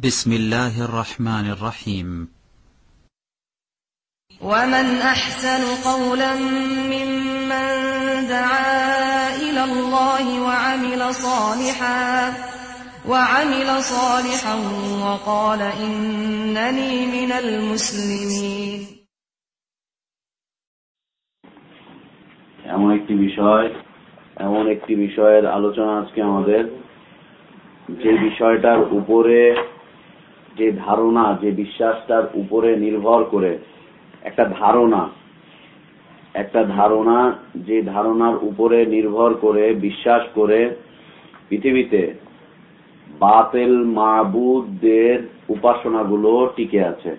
بسم الله الرحمن الرحيم ومن أحسن قولا ممن دعا إلى الله وعمل صالحا وعمل صالحا وقال إنني من المسلمين এমন একটি বিষয় এমন একটি বিষয়ের আলোচনা আজকে আমাদের যে বিষয়টার উপরে যে ধারণা, যে বিশ্বাসটার উপরে নির্ভর করে একটা ধারণা একটা ধারণা যে ধারণার উপরে নির্ভর করে, বিশ্বাস করে পৃথিবীতে বাতেল মাবুদদের উপাসনাগুলো টিকে আছে।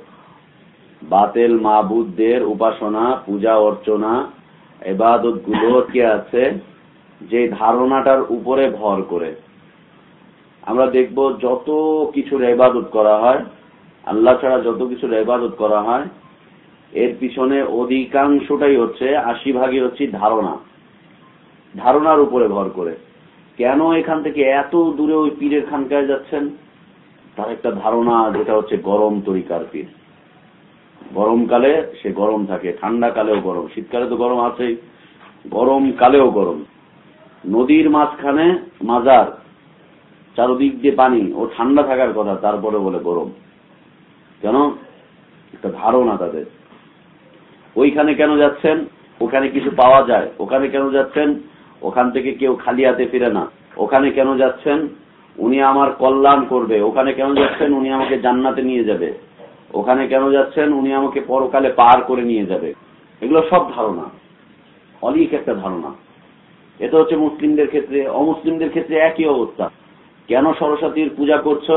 বাতেল মাবুদদের উপাসনা, পূজা, অর্চনা এবাদতগুলো কে আছে, যে ধারণাটার উপরে ভর করে। আমরা দেখব যত কিছুর এবাদত করা হয়, আল্লাহ ছাড়া যত কিছুর এবাদত করা হয়, এর পিছনে অধিকাংশটাই হচ্ছে আশি ভাগই হচ্ছে ধারণা। ধারণার উপরে ভর করে। কেন এখান থেকে এত দূরে ওই পীরের খানকায় যাচ্ছেন? তার একটা ধারণা, যেটা হচ্ছে গরম তরিকার পীর। গরমকালে সে গরম থাকে ঠান্ডা কালেও গরম, শীতকালে তো গরম আছেই। গরম কালেও গরম। নদীর মাঝখানে মাজার চারদিক দিয়ে পানি ও ঠান্ডা থাকার কথা, তারপরে বলে গরম। কেন? একটা ধারণা তাদের। ওইখানে কেন যাচ্ছেন? ওখানে কিছু পাওয়া যায়। ওখানে কেন যাচ্ছেন? ওখান থেকে কেউ খালি হাতে ফিরে না। ওখানে কেন যাচ্ছেন? উনি আমার কল্যাণ করবে। ওখানে কেন যাচ্ছেন? উনি আমাকে জান্নাতে নিয়ে যাবে। ওখানে কেন যাচ্ছেন? উনি আমাকে পরকালে পার করে নিয়ে যাবে। এগুলো সব ধারণা। অলিক একটা ধারণা। এটা হচ্ছে মুসলিমদের ক্ষেত্রে, অমুসলিমদের ক্ষেত্রে একই অবস্থা। কেন সরস্বতীর পূজা করছ?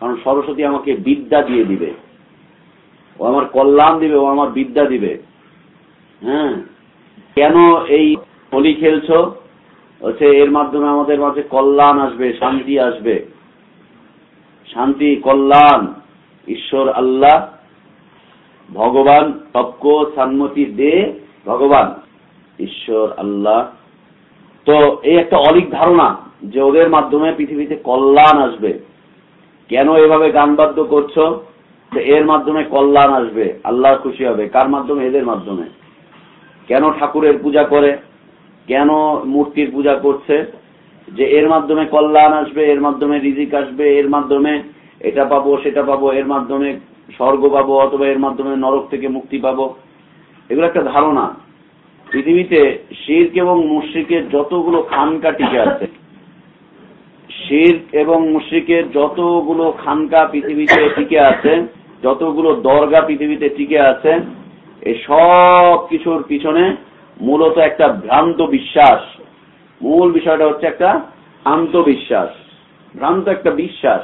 কারণ সরস্বতী আমাকে বিদ্যা দিয়ে দিবে। ও আমার কল্যাণ দিবে, ও আমার বিদ্যা দিবে। হ্যাঁ? কেন এই হোলি খেলছো? হচ্ছে এর মাধ্যমে আমাদের মাঝে কল্যাণ আসবে, শান্তি আসবে। শান্তি, কল্যাণ। ঈশ্বর, আল্লাহ, ভগবান, তপ্ক, সান্মতি দে, ভগবান। ঈশ্বর, আল্লাহ। তো এই একটা অলিক ধারণা। যে ওদের মাধ্যমে পৃথিবীতে কল্যাণ আসবে। কেন এভাবে গান বাদ্য করছ এর মাধ্যমে কল্যাণ আসবে। আল্লাহ খুশি হবে। কার মাধ্যমে? এদের মাধ্যমে। কেন ঠাকুরের পূজা করে? কেন মূর্তির পূজা করছে? যে এর মাধ্যমে কল্যাণ আসবে, এর মাধ্যমে রিজিক আসবে, এর মাধ্যমে এটা পাবো, সেটা পাবো, এর মাধ্যমে স্বর্গ পাবো, অথবা এর মাধ্যমে নরক থেকে মুক্তি পাবো। এগুলো একটা ধারণা। পৃথিবীতে শির্ক এবং মুশ্রিকের যতগুলো খানকা টিকে আছে শির্ক এবং মুশ্রিকের যতগুলো খানকা পৃথিবীতে টিকে আছে, যতগুলো দরগা পৃথিবীতে টিকে আছে এই সব কিছুর পিছনে মূলত একটা ভ্রান্ত বিশ্বাস। মূল বিষয়টা হচ্ছে একটা ভ্রান্ত বিশ্বাস ভ্রান্ত একটা বিশ্বাস।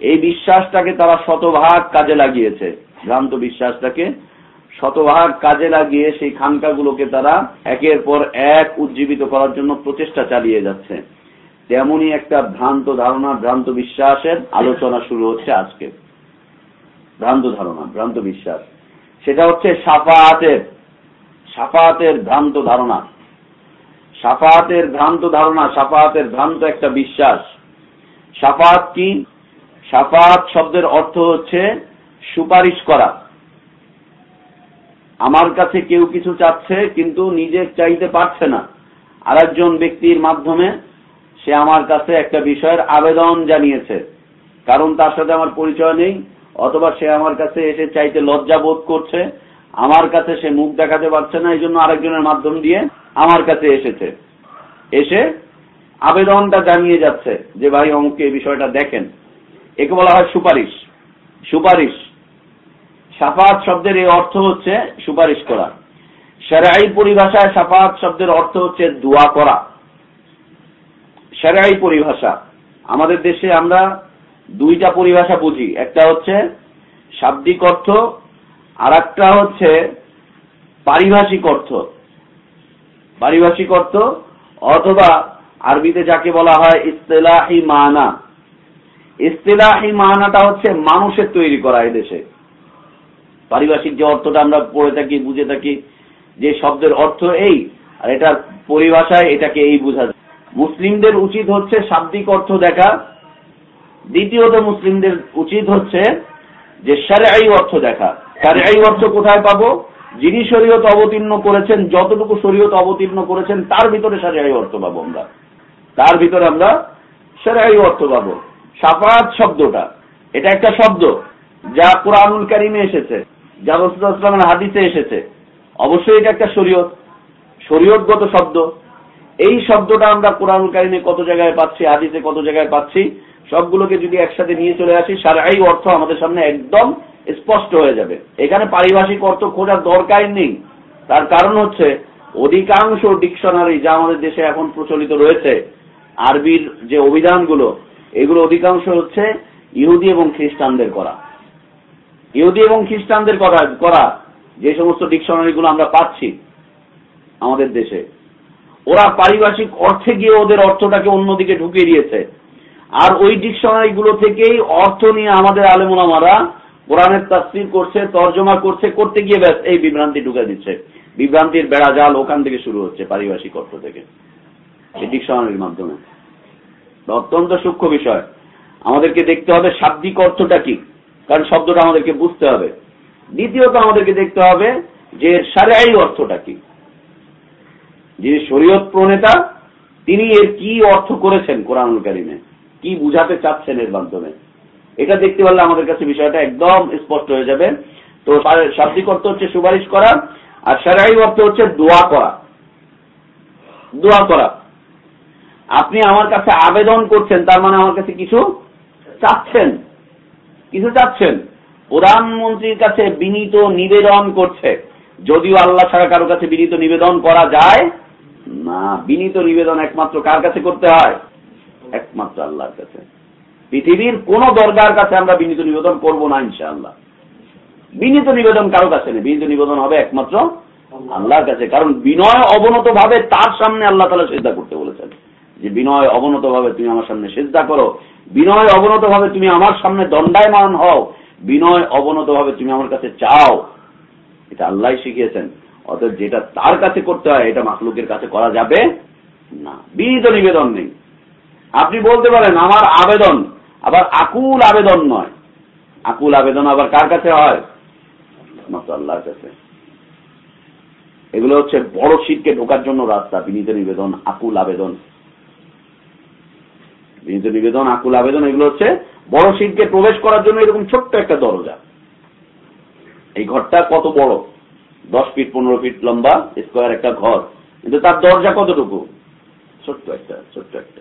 এই বিশ্বাসটাকে তারা শতভাগ কাজে লাগিয়েছে। ভ্রান্ত বিশ্বাসটাকে শতভাগ কাজে লাগিয়ে সেই খানকাগুলোকে তারা একের পর এক উজ্জীবিত করার জন্য প্রচেষ্টা চালিয়ে যাচ্ছে। তেমনই একটা ভ্রান্ত ধারণা, ভ্রান্ত বিশ্বাসের আলোচনা শুরু হচ্ছে আজকে। ভ্রান্ত ধারণা, ভ্রান্ত বিশ্বাস। সেটা হচ্ছে সাফাহাতের সাফাহাতের ভ্রান্ত ধারণা। সাফাহাতের ভ্রান্ত ধারণা সাফাহাতের ভ্রান্ত একটা বিশ্বাস। সাফাহাত কি? সাফাহাত শব্দের অর্থ হচ্ছে সুপারিশ করা। আমার কাছে কেউ কিছু চাচ্ছে, কিন্তু নিজে চাইতে পারছে না। আরেকজন ব্যক্তির মাধ্যমে সে আমার কাছে একটা বিষয়ের আবেদন জানিয়েছে। কারণ তার সাথে আমার পরিচয় নেই, অথবা সে আমার কাছে এসে চাইতে লজ্জা বোধ করছে। আমার কাছে সে মুখ দেখাতে পারছে না, এই জন্য আরেকজনের মাধ্যম দিয়ে আমার কাছে এসেছে। এসে আবেদনটা জানিয়ে যাচ্ছে যে, ভাই অমুককে এই বিষয়টা দেখেন। একে বলা হয় সুপারিশ। সুপারিশ। সাফাত শব্দের এই অর্থ হচ্ছে সুপারিশ করা। সেরাই পরিভাষায় সাফাত শব্দের অর্থ হচ্ছে দোয়া করা। সেরাই পরিভাষা। আমাদের দেশে আমরা দুইটা পরিভাষা বুঝি। একটা হচ্ছে শাব্দিক অর্থ আর একটা হচ্ছে পারিভাষিক অর্থ। পারিভাষিক অর্থ অথবা আরবিতে যাকে বলা হয় ইস্তেলাহি মানা। ইস্তেলাহি মানাটা হচ্ছে মানুষের তৈরি করা এদেশে পারিভাষিক যে অর্থটা আমরা পড়ে থাকি, বুঝে থাকি, যে শব্দের অর্থ এই, আর এটার পরিভাষায় এটাকে এই বোঝা যায়। মুসলিমদের উচিত হচ্ছে শাব্দিক অর্থ দেখা। দ্বিতীয়ত মুসলিমদের উচিত হচ্ছে যে সারেআই অর্থ দেখা। সারেআই অর্থ কোথায় পাবো? যিনি শরীয়ত অবতীর্ণ করেছেন, যতটুকু শরীয়ত অবতীর্ণ করেছেন, তার ভিতরে সারেআই অর্থ পাবো আমরা। তার ভিতরে আমরা সারেআই অর্থ পাবো। সাফাত শব্দটা, এটা একটা শব্দ যা কোরআনুল কারিমে এসেছে, যা রসুলামের হাদিসে এসেছে। অবশ্যই এটা একটা শরীয়ত, শরীয়তগত শব্দ। এই শব্দটা আমরা কোরআনুল কারিমে কত জায়গায় পাচ্ছি আদিতে কত জায়গায় পাচ্ছি, সবগুলোকে যদি একসাথে নিয়ে চলে আসি সারাই অর্থ আমাদের সামনে একদম স্পষ্ট হয়ে যাবে। এখানে পারিভাষিক অর্থ খোঁজার দরকার নেই। তার কারণ হচ্ছে, অধিকাংশ ডিকশনারি যা আমাদের দেশে এখন প্রচলিত রয়েছে, আরবির যে অভিধানগুলো, এগুলো অধিকাংশ হচ্ছে ইহুদি এবং খ্রিস্টানদের করা। ইহুদি এবং খ্রিস্টানদের করা করা যে সমস্ত ডিকশনারিগুলো আমরা পাচ্ছি আমাদের দেশে। ওরা পারিভাষিক অর্থে গিয়ে ওদের অর্থটাকে অন্যদিকে ঢুকিয়ে দিয়েছে। আর ওই ডিকশনারি গুলো থেকেই অর্থ নিয়ে আমাদের আলেমুলামারা কোরআনের তাফসির করছে, তর্জমা করছে, করতে গিয়ে ব্যাস এই বিভ্রান্তি ঢুকে দিচ্ছে। বিভ্রান্তির বেড়া জাল ওখান থেকে শুরু হচ্ছে পারিভাষিক অর্থ থেকে, এই ডিকশনারির মাধ্যমে। অত্যন্ত সূক্ষ্ম বিষয়। আমাদেরকে দেখতে হবে শাব্দিক অর্থটা কি, কারণ শব্দটা আমাদেরকে বুঝতে হবে। দ্বিতীয়ত আমাদেরকে দেখতে হবে যে সারাই অর্থটা কি। যে শরীয়ত প্রণেতা, তিনি এর কি অর্থ করেছেন কোরআনুল কারিমে? কি বুঝাতে চাচ্ছেন এর মাধ্যমে? এটা দেখতে পারলে আমাদের কাছে বিষয়টা একদম স্পষ্ট হয়ে যাবে। তো শাব্দিক অর্থ হচ্ছে সুপারিশ করা, আর সারাই অর্থ হচ্ছে দোয়া করা। দোয়া করা। আপনি আমার কাছে আবেদন করছেন, তার মানে আমার কাছে কিছু চাচ্ছেন। কিছু চাচ্ছেন। প্রধানমন্ত্রীর কাছে বিনীত নিবেদন করছে। যদিও আল্লাহ ছাড়া কারও কাছে বিনীত নিবেদন করা যায় না, বিনীত নিবেদন একমাত্র কার কাছে করতে হয়? একমাত্র আল্লাহর কাছে। পৃথিবীর কোন দরগার কাছে আমরা বিনীত নিবেদন করব না, ইনশাআল্লাহ। বিনীত নিবেদন কারও কাছে নেই। বিনীত নিবেদন হবে একমাত্র আল্লাহর কাছে। কারণ বিনয় অবনত ভাবে তার সামনে আল্লাহ তালা শ্রদ্ধা করতে বলেছেন। যে বিনয় অবনত ভাবে তুমি আমার সামনে শ্রদ্ধা করো। বিনয় অবনত ভাবে তুমি আমার সামনে দণ্ডায়মান হও। বিনয় অবনত ভাবে তুমি আমার কাছে চাও। এটা আল্লাহ শিখিয়েছেন। অর্থাৎ যেটা তার কাছে করতে হয়, এটা মাখলুকের কাছে করা যাবে না। বিনীত নিবেদন নেই। আপনি বলতে পারেন, আমার আবেদন। আবার আকুল আবেদন নয়। আকুল আবেদন আবার কার কাছে হয়? আল্লাহর কাছে। এগুলো হচ্ছে বড় শীতকে ঢোকার জন্য রাস্তা, বিনীত নিবেদন, আকুল আবেদন। বিনীত নিবেদন, আকুল আবেদন, এগুলো হচ্ছে বড় শীতকে প্রবেশ করার জন্য এরকম ছোট্ট একটা দরজা। এই ঘরটা কত বড়? দশ ফিট, পনেরো ফিট লম্বা স্কোয়ার একটা ঘর। কিন্তু তার দরজা কতটুকু? ছোট্ট একটা ছোট্ট একটা।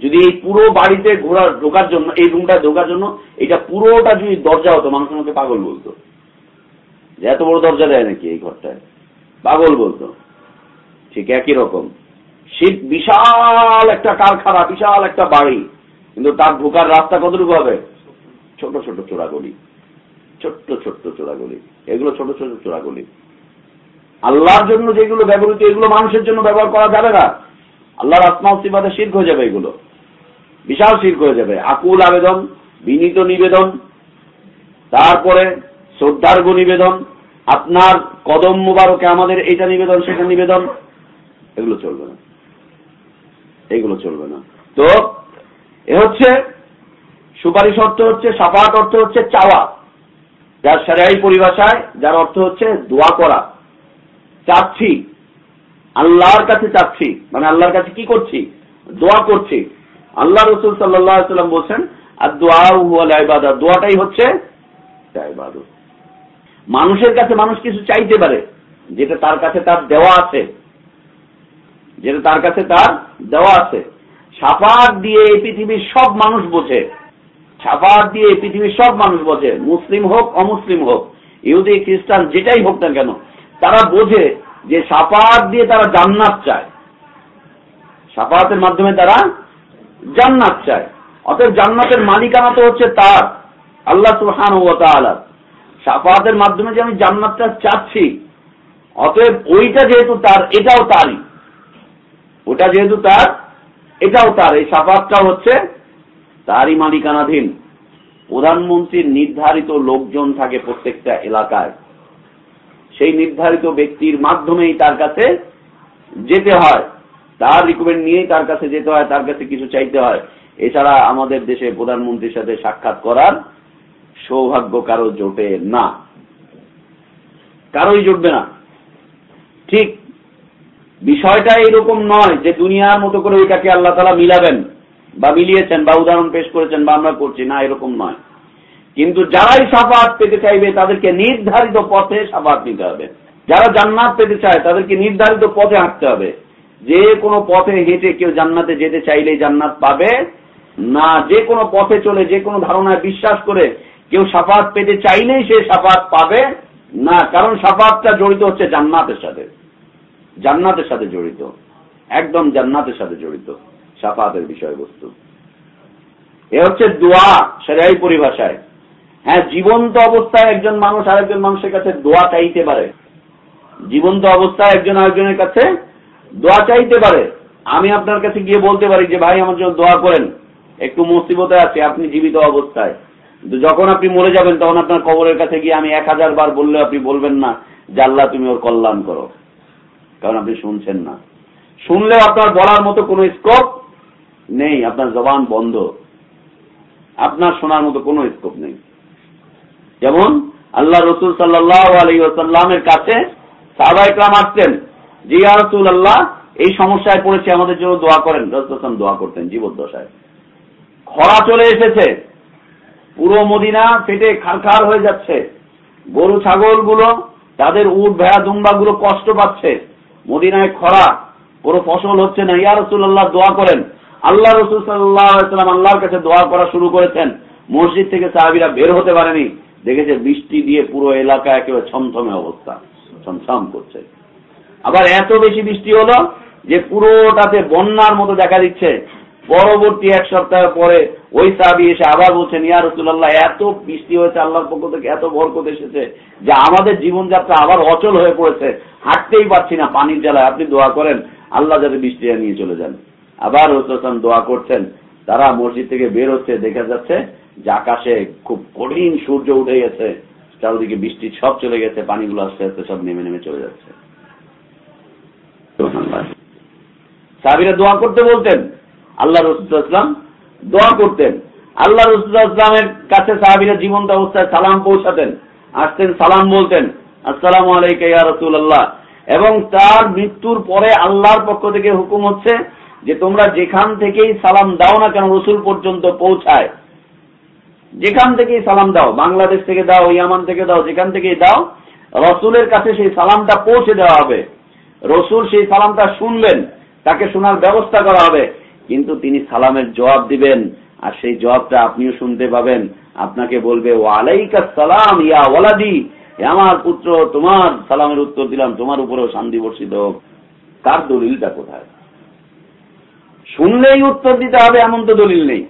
যদি এই পুরো বাড়িতে ঘোরা ঢোকার জন্য, এই রুমটা ঢোকার জন্য, এটা পুরোটা যদি দরজা হতো মানুষ আমাকে পাগল বলতো। যে এত বড় দরজা দেয় নাকি এই ঘরটায়? পাগল বলতো। ঠিক একই রকম। শীত বিশাল একটা কারখানা, বিশাল একটা বাড়ি। কিন্তু তার ঢোকার রাস্তা কতটুকু হবে? ছোট ছোট চোরাগলি। ছোট্ট ছোট্ট চোরাগলি। এগুলো ছোট ছোট চোরাগলি আল্লাহর জন্য যেগুলো ব্যবহৃত, এগুলো মানুষের জন্য ব্যবহার করা যাবে না। আল্লাহর আত্মা সিবাদে শির্ক হয়ে যাবে এগুলো। বিশাল শির্ক হয়ে যাবে। আকুল আবেদন, বিনীত নিবেদন, তারপরে শ্রদ্ধার্ঘ নিবেদন, আপনার কদম মুবারকে আমাদের এটা নিবেদন, সেটা নিবেদন, এগুলো চলবে না। এগুলো চলবে না। তো, এ হচ্ছে, সুপারিশ অর্থ হচ্ছে, সাফাত অর্থ হচ্ছে চাওয়া। যার সারাই পরিভাষায়, যার অর্থ হচ্ছে দোয়া করা। চাচ্ছি। আল্লাহর কাছে চাচ্ছি। মানে আল্লাহর কাছে কি করছি? দোয়া করছি। আল্লাহ রসুল সাল্লাম বলছেন আর দোয়া ইবাদত দোয়াটাই হচ্ছে মানুষের কাছে মানুষ কিছু চাইতে পারে, যেটা তার কাছে তার দেওয়া আছে। যেটা তার কাছে তার দেওয়া আছে। সাফাত দিয়ে এই পৃথিবীর সব মানুষ বোঝে। সাফাত দিয়ে পৃথিবীর সব মানুষ বোঝে, মুসলিম হোক, অমুসলিম হোক, ইহুদি, খ্রিস্টান, যেটাই হোক না কেন, তারা বোঝে যে সাফাত দিয়ে তারা জান্নাত চায়। সাফাতের মাধ্যমে তারা জান্নাত চায়। অতএব জান্নাতের মালিকানা তো হচ্ছে তার, আল্লাহ সুহান ও সাফাতের মাধ্যমে যে আমি জান্নাতটা চাচ্ছি, অতএব ওইটা যেহেতু তার, এটাও তারই। ওটা যেহেতু তার, এটাও তার। এই সাফাতটা হচ্ছে তারই মালিকানাধীন প্রধানমন্ত্রীর নির্ধারিত লোকজন থাকে প্রত্যেকটা এলাকায়। সেই নির্ধারিত ব্যক্তির মাধ্যমেই তার কাছে যেতে হয়। তার রিকমেন্ড নিয়েই তার কাছে যেতে হয়, তার কাছে কিছু চাইতে হয়। এছাড়া আমাদের দেশে প্রধানমন্ত্রীর সাথে সাক্ষাৎ করার সৌভাগ্য কারও জোটে না। কারোই জুটবে না। ঠিক বিষয়টা এরকম নয় যে দুনিয়ার মতো করে ওইটাকে আল্লাহ তালা মিলাবেন। বা মিলিয়েছেন বা উদাহরণ পেশ করেছেন বা আমরা করছি, না, এরকম নয়। কিন্তু যারাই সাফাত পেতে চাইবে, তাদেরকে নির্ধারিত পথে সাফাত নিতে হবে। যারা জান্নাত পেতে চায়, তাদেরকে নির্ধারিত পথে হাঁটতে হবে। যে কোনো পথে হেঁটে কেউ জান্নাতে যেতে চাইলে জান্নাত পাবে না। যে কোনো পথে চলে, যে কোনো ধারণায় বিশ্বাস করে কেউ সাফাত পেতে চাইলেই সে সাফাত পাবে না। কারণ সাফাতটা জড়িত হচ্ছে জান্নাতের সাথে। জান্নাতের সাথে জড়িত। একদম জান্নাতের সাথে জড়িত। সাফাতের বিষয়বস্তু। এ হচ্ছে দোয়া সেরাই পরিভাষায়। হ্যাঁ জীবন্ত অবস্থায় একজন মানুষ আরেকজন মানুষের কাছে দোয়া চাইতে পারে। জীবন্ত অবস্থায় একজন আরেকজনের কাছে দোয়া চাইতে পারে। আমি আপনার কাছে গিয়ে বলতে পারি যে, ভাই, আমার জন্য দোয়া করেন। একটু মুসিবতে আছে, আপনি জীবিত অবস্থায়। যখন আপনি মরে যাবেন, তখন আপনার কবরের কাছে গিয়ে আমি এক হাজার বার বললে আপনি বলবেন না আল্লাহ, তুমি ওর কল্যাণ করো। কারণ আপনি শুনছেন না। শুনলেও আপনার বলার মতো কোনো স্কোপ নেই, আপনার জবান বন্ধ। আপনার শোনার মতো কোনো স্কোপ নেই। যেমন, আল্লাহ রসুল সাল্লাহ আলী ওসাল্লামের কাছে সাহবা ইকরাম আসতেন জি রসুল আল্লাহ এই সমস্যায় পড়েছে, আমাদের জন্য দোয়া করেন। রসুল দোয়া করতেন, জীবদ্দশায়। খরা চলে এসেছে। পুরো মদিনা ফেটে খারখার হয়ে যাচ্ছে। গরু ছাগলগুলো তাদের উট, ভেড়া দুম্বা গুলো কষ্ট পাচ্ছে। মদিনায় খরা কোনো ফসল হচ্ছে না। ইয়া রসুল্লাহ দোয়া করেন। আল্লাহ রসুল সাল্লাম আল্লাহর কাছে দোয়া করা শুরু করেছেন। মসজিদ থেকে সাহাবিরা বের হতে পারেনি। দেখেছে বৃষ্টি দিয়ে পুরো এলাকা একেবারে ছমছমে অবস্থা, ছমছম করছে। আবার এত বেশি বৃষ্টি হলো যে পুরোটাতে বন্যার মতো দেখা দিচ্ছে। পরবর্তী এক সপ্তাহ পরে ওই সাহাবি এসে আবার বলছেন, ইয়া রসুল্লাহ এত বৃষ্টি হয়েছে, আল্লাহর পক্ষ থেকে এত বরকত এসেছে যে আমাদের জীবনযাত্রা আবার অচল হয়ে পড়েছে। হাঁটতেই পারছি না পানির জ্বালায়। আপনি দোয়া করেন, আল্লাহ যাতে বৃষ্টি নিয়ে চলে যান। আবার রসুলাম দোয়া করছেন। তারা মসজিদ থেকে বের হচ্ছে, দেখা যাচ্ছে যে আকাশে খুব কঠিন সূর্য উঠে গেছে। চারদিকে বৃষ্টি সব চলে গেছে, পানিগুলো আস্তে আস্তে সব নেমে নেমে চলে যাচ্ছে। সাবিরা দোয়া করতে বলতেন, আল্লাহ রসুলাম দোয়া করতেন। আল্লাহ রসুলামের কাছে সাহাবিরা জীবন্ত অবস্থায় সালাম পৌঁছাতেন, আসতেন, সালাম বলতেন, আসসালাম আলাইকা রসুল্লাহ এবং তার মৃত্যুর পরে আল্লাহর পক্ষ থেকে হুকুম হচ্ছে যে তোমরা যেখান থেকেই সালাম দাও না কেন রসুল পর্যন্ত পৌঁছায়। যেখান থেকেই সালাম দাও, বাংলাদেশ থেকে দাও, ইয়ামান থেকে দাও, যেখান থেকেই দাও, রসুলের কাছে সেই সালামটা পৌঁছে দেওয়া হবে। রসুল সেই সালামটা শুনবেন তাকে শোনার ব্যবস্থা করা হবে। কিন্তু তিনি সালামের জবাব দিবেন, আর সেই জবাবটা আপনিও শুনতে পাবেন। আপনাকে বলবে সালাম, ইয়া ওয়ালাদি আমার পুত্র, তোমার সালামের উত্তর দিলাম, তোমার উপরেও শান্তি বর্ষিত হোক। তার দলিলটা কোথায়? শুনলেই উত্তর দিতে হবে, এমন তো দলিল নেই।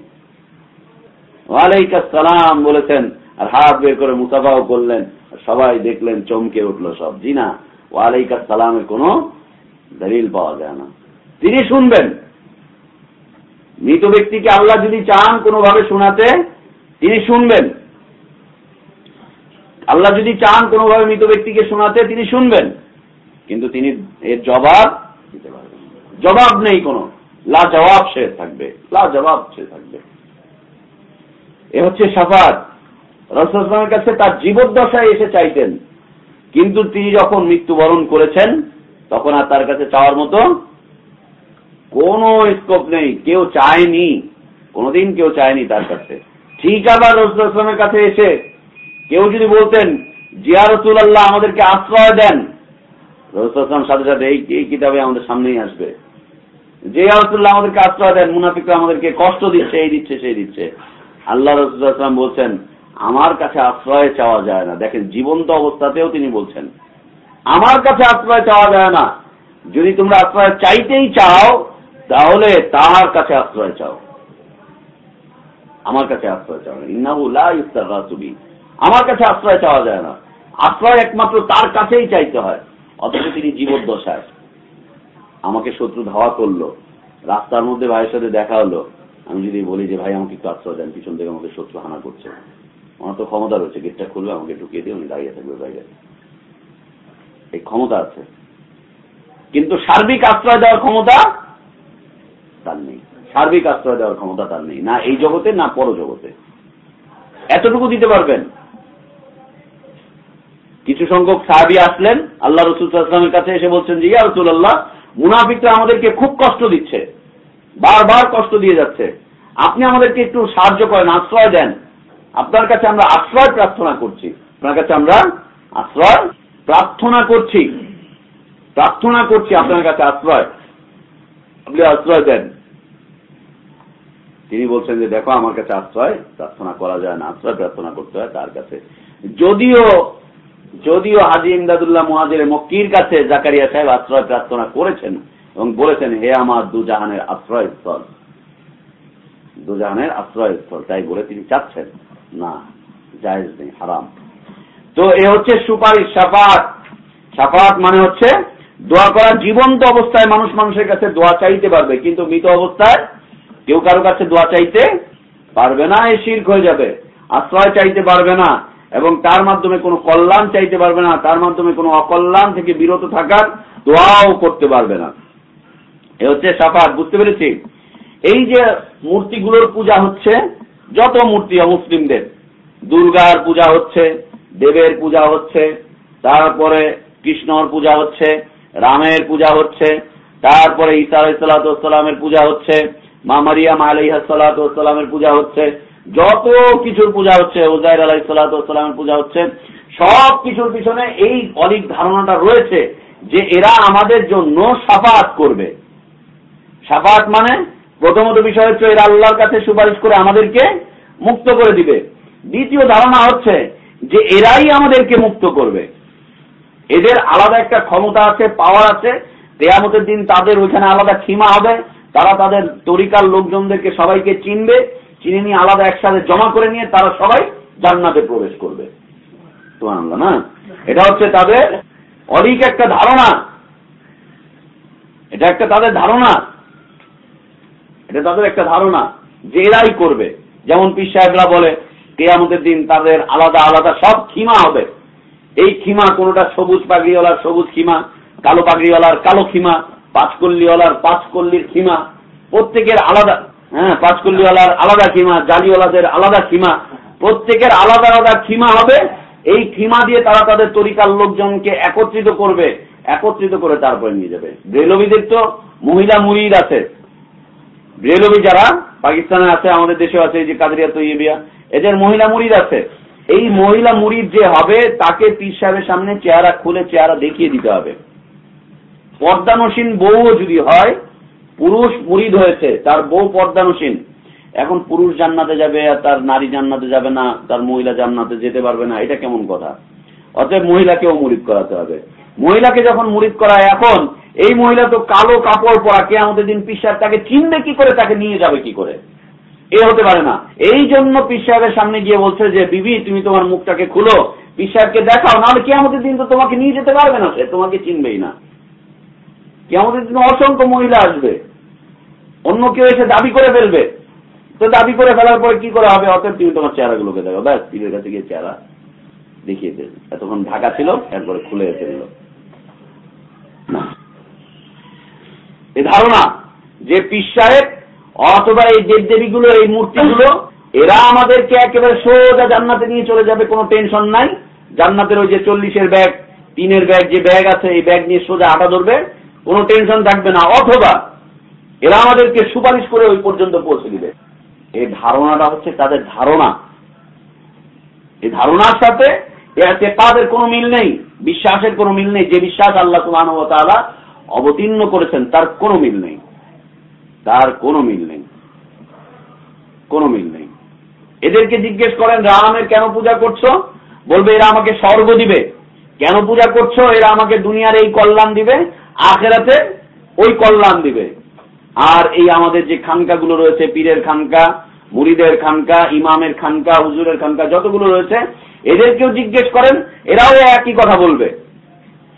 ওয়ালাইকা সালাম বলেছেন, আর হাত বের করে মুসাফাও করলেন সবাই দেখলেন, চমকে উঠল সব। জি না ওয়ালাইকা সালামের কোন দলিল পাওয়া যায় না। তিনি শুনবেন। মৃত ব্যক্তিকে আল্লাহ যদি চান কোনোভাবে শোনাতে, তিনি শুনবেন। আল্লাহ যদি চান কোনোভাবে মৃত ব্যক্তিকে শোনাতে, তিনি শুনবেন। কিন্তু তিনি এর জবাব দিতে পারবেন জবাব নেই কোনো। লা জবাব সে থাকবে লা জবাব সে থাকবে। এ হচ্ছে সাফাত। রসুলের কাছে তার জীবদ্দশায় এসে চাইতেন। কিন্তু তিনি যখন মৃত্যুবরণ করেছেন, তখন আর তার কাছে চাওয়ার মতো কোনো স্কোপ নেই। কেউ চায়নি, কোনোদিন কেউ চায়নি তার কাছে। ঠিক আবার রসুলের কাছে এসে কেউ যদি বলতেন, জিয়া রসুল আল্লাহ আমাদেরকে আশ্রয় দেন। রসুলাম সাথে সাথে এই কিতাবে আমাদের সামনেই আসবে। জিয়া রসুল্লাহ আমাদেরকে আশ্রয় দেন, মুনাফিকরা আমাদেরকে কষ্ট দিচ্ছে, এই দিচ্ছে, সেই দিচ্ছে। আল্লাহ রসুলাম বলছেন, আমার কাছে আশ্রয় চাওয়া যায় না। দেখেন, জীবন্ত অবস্থাতেও তিনি বলছেন, আমার কাছে আশ্রয় চাওয়া যায় না। যদি তোমরা আশ্রয় চাইতেই চাও, তাহলে তার কাছে আশ্রয় চাও। আমার কাছে আশ্রয় চাও না। ইন্নাহুল্লাহ ইস্তাবি আমার কাছে আশ্রয় চাওয়া যায় না। আশ্রয় একমাত্র তার কাছেই চাইতে হয়। অথচ তিনি জীবদ্দশায়। আমাকে শত্রু ধাওয়া করল। রাস্তার মধ্যে ভাইয়ের সাথে দেখা হলো। আমি যদি বলি যে, ভাই, আমাকে একটু আশ্রয় দেন, পিছন থেকে আমাকে শত্রু হানা করছে। আমার তো ক্ষমতা রয়েছে গেটটা খুলবে, আমাকে ঢুকিয়ে দিয়ে উনি দাঁড়িয়ে থাকবে বাইরে। এই ক্ষমতা আছে। কিন্তু সার্বিক আশ্রয় দেওয়ার ক্ষমতা তার নেই। সার্বিক আশ্রয় দেওয়ার ক্ষমতা তার নেই। না এই জগতে, না পর জগতে এতটুকু দিতে পারবেন? কিছু সংখ্যক সাহাবি আসলেন, আল্লাহ রসুলের কাছে এসে বলছেন যে ইয়া রসুল্লাহ মুনাফিকরা আমাদেরকে খুব কষ্ট দিচ্ছে। বারবার কষ্ট দিয়ে যাচ্ছে। আপনি আমাদেরকে একটু সাহায্য করেন, আশ্রয় দেন। আপনার কাছে আমরা আশ্রয় প্রার্থনা করছি। আপনার কাছে আমরা আশ্রয় প্রার্থনা করছি। প্রার্থনা করছি আপনার কাছে আশ্রয়। আপনি আশ্রয় দেন। তিনি বলছেন যে, দেখো, আমার কাছে আশ্রয় প্রার্থনা করা যায় না, আশ্রয় প্রার্থনা করতে হয় তার কাছে। যদিও যদিও হাজি ইমদাদুল্লাহ মুহাজির মক্কির কাছে জাকারিয়া সাহেব আশ্রয় প্রার্থনা করেছেন এবং বলেছেন, হে আমার দুজাহানের আশ্রয়স্থল। দুজাহানের আশ্রয়স্থল, তাই বলে তিনি চাচ্ছেন, না, জায়েজ নেই, হারাম। তো এ হচ্ছে সুপারিশ, সাফাত। সাফাত মানে হচ্ছে দোয়া করা, জীবন্ত অবস্থায় মানুষ মানুষের কাছে দোয়া চাইতে পারবে, কিন্তু মৃত অবস্থায় কেউ কারও কাছে দোয়া চাইতে পারবে না, এ শির্ক হয়ে যাবে। আশ্রয় চাইতে পারবে না। এবং তার মাধ্যমে কোনো কল্যাণ চাইতে পারবে না, তার মাধ্যমে কোনো অকল্যাণ থেকে বিরত থাকার দোয়াও করতে পারবে না। এ হচ্ছে সাফাত, বুঝতে পেরেছি? এই যে মূর্তিগুলোর পূজা হচ্ছে, যত মূর্তি মুসলিমদের, দুর্গার পূজা হচ্ছে, দেবের পূজা হচ্ছে, তারপরে কৃষ্ণর পূজা হচ্ছে, রামের পূজা হচ্ছে, তারপরে ঈসা আলাইসালামের পূজা হচ্ছে, মা মারিয়াম আলাইহাসালামের পূজা হচ্ছে যত কিছুর পূজা হচ্ছে ওজাইর আলাইসালামের পূজা হচ্ছে, সব কিছুর পিছনে এই অলিক ধারণাটা রয়েছে যে এরা আমাদের জন্য সাফাত করবে। সাফাত মানে প্রথমত বিষয় হচ্ছে এরা আল্লাহর কাছে সুপারিশ করে আমাদেরকে মুক্ত করে দিবে। দ্বিতীয় ধারণা হচ্ছে যে এরাই আমাদেরকে মুক্ত করবে। এদের আলাদা একটা ক্ষমতা আছে পাওয়ার আছে তেয়ামতের দিন তাদের ওইখানে আলাদা সীমা হবে, তারা তাদের তরিকার লোকজনদেরকে সবাইকে চিনবে চিনে নিয়ে আলাদা একসাথে জমা করে নিয়ে তারা সবাই জান্নাতে প্রবেশ করবে। না? এটা হচ্ছে তাদের অলিক একটা ধারণা। এটা একটা তাদের ধারণা। এটা তাদের একটা ধারণা যে এরাই করবে। যেমন পীর সাহেবরা বলে, কেয়ামতের দিন তাদের আলাদা আলাদা সব খিমা হবে। এই খিমা কোনটা সবুজ পাগড়িওয়ালার সবুজ খিমা কালো পাগড়িওয়ালার কালো খিমা পাঁচকল্লিওয়ালার পাঁচকল্লির খিমা প্রত্যেকের আলাদা হ্যাঁ পাঁচকল্লিওয়ালার আলাদা খিমা, জালিওয়ালাদের আলাদা খিমা। প্রত্যেকের আলাদা আলাদা খিমা হবে। এই খিমা দিয়ে তারা তাদের তরিকার লোকজনকে একত্রিত করবে, একত্রিত করে তারপরে নিয়ে যাবে। ব্রেলবিদের তো মহিলা মুরিদ আছে। ব্রেলবি যারা পাকিস্তানে আছে, আমাদের দেশে আছে, এই যে কাদরিয়া তৈবিয়া এদের মহিলা মুরিদ আছে। এই মহিলা মুরিদ যে হবে, তাকে পীর সাহেবের সামনে চেহারা খুলে চেহারা দেখিয়ে দিতে হবে। পর্দানসীন বউও যদি হয় পুরুষ মুরিদ হয়েছে, তার বউ পর্দানসীন। এখন পুরুষ জান্নাতে যাবে আর তার নারী জান্নাতে যাবে না, তার মহিলা জান্নাতে যেতে পারবে না, এটা কেমন কথা? অতএব মহিলাকেও মুরিদ করাতে হবে। মহিলাকে যখন মুরিদ করা এখন, এই মহিলা তো কালো কাপড় পরা কে আমাদের দিন পিসার তাকে চিনবে কি করে, তাকে নিয়ে যাবে কি করে? এ হতে পারে না। এই জন্য পিসাহের সামনে গিয়ে বলছে যে, বিবি, তুমি তোমার মুখটাকে খুলো পিসারকে দেখাও, নাহলে কে আমাদের দিন তো তোমাকে নিয়ে যেতে পারবে না, সে তোমাকে চিনবেই না। কে আমাদের দিন অসংখ্য মহিলা আসবে। অন্য কেউ এসে দাবি করে ফেলবে। তো দাবি করে ফেলার পরে কি করে হবে? অতএব তুমি তোমার চেহারাগুলোকে দেখো। ব্যাস, পীরের কাছে গিয়ে চেহারা দেখিয়ে দেবে এতক্ষণ ঢাকা ছিল এরপরে খুলে ফেলল এই ধারণা, যে পীর সাহেব অথবা এই দেবদেবীগুলো, এই মূর্তিগুলো, এরা আমাদেরকে একেবারে সোজা জান্নাতে নিয়ে চলে যাবে, কোনো টেনশন নাই। জান্নাতের ওই যে চল্লিশের ব্যাগ তিনের ব্যাগ যে ব্যাগ আছে, এই ব্যাগ নিয়ে সোজা আটা ধরবে। কোনো টেনশন থাকবে না, অথবা এরা আমাদেরকে সুপারিশ করে ওই পর্যন্ত পৌঁছে দিবে। এই ধারণাটা হচ্ছে তাদের ধারণা। এই ধারণার সাথে তাদের কোনো মিল নেই, বিশ্বাসের কোনো মিল নেই। যে বিশ্বাস আল্লাহ সুবাহ অবতীর্ণ করেছেন, তার কোনো মিল নেই। তার কোনো মিল নেই। কোনো মিল নেই। এদেরকে জিজ্ঞেস করেন রামের কেন পূজা করছ? বলবে, এরা আমাকে স্বর্গ দিবে। কেন পূজা করছ? এরা আমাকে দুনিয়ার এই কল্যাণ দিবে। আখেরাতে ওই কল্যাণ দিবে। আর এই আমাদের যে খানকাগুলো রয়েছে, পীরের খানকা, মুড়িদের খানকা, ইমামের খানকা, হুজুরের খানকা, যতগুলো রয়েছে, এদেরকেও জিজ্ঞেস করেন, এরাও একই কথা বলবে।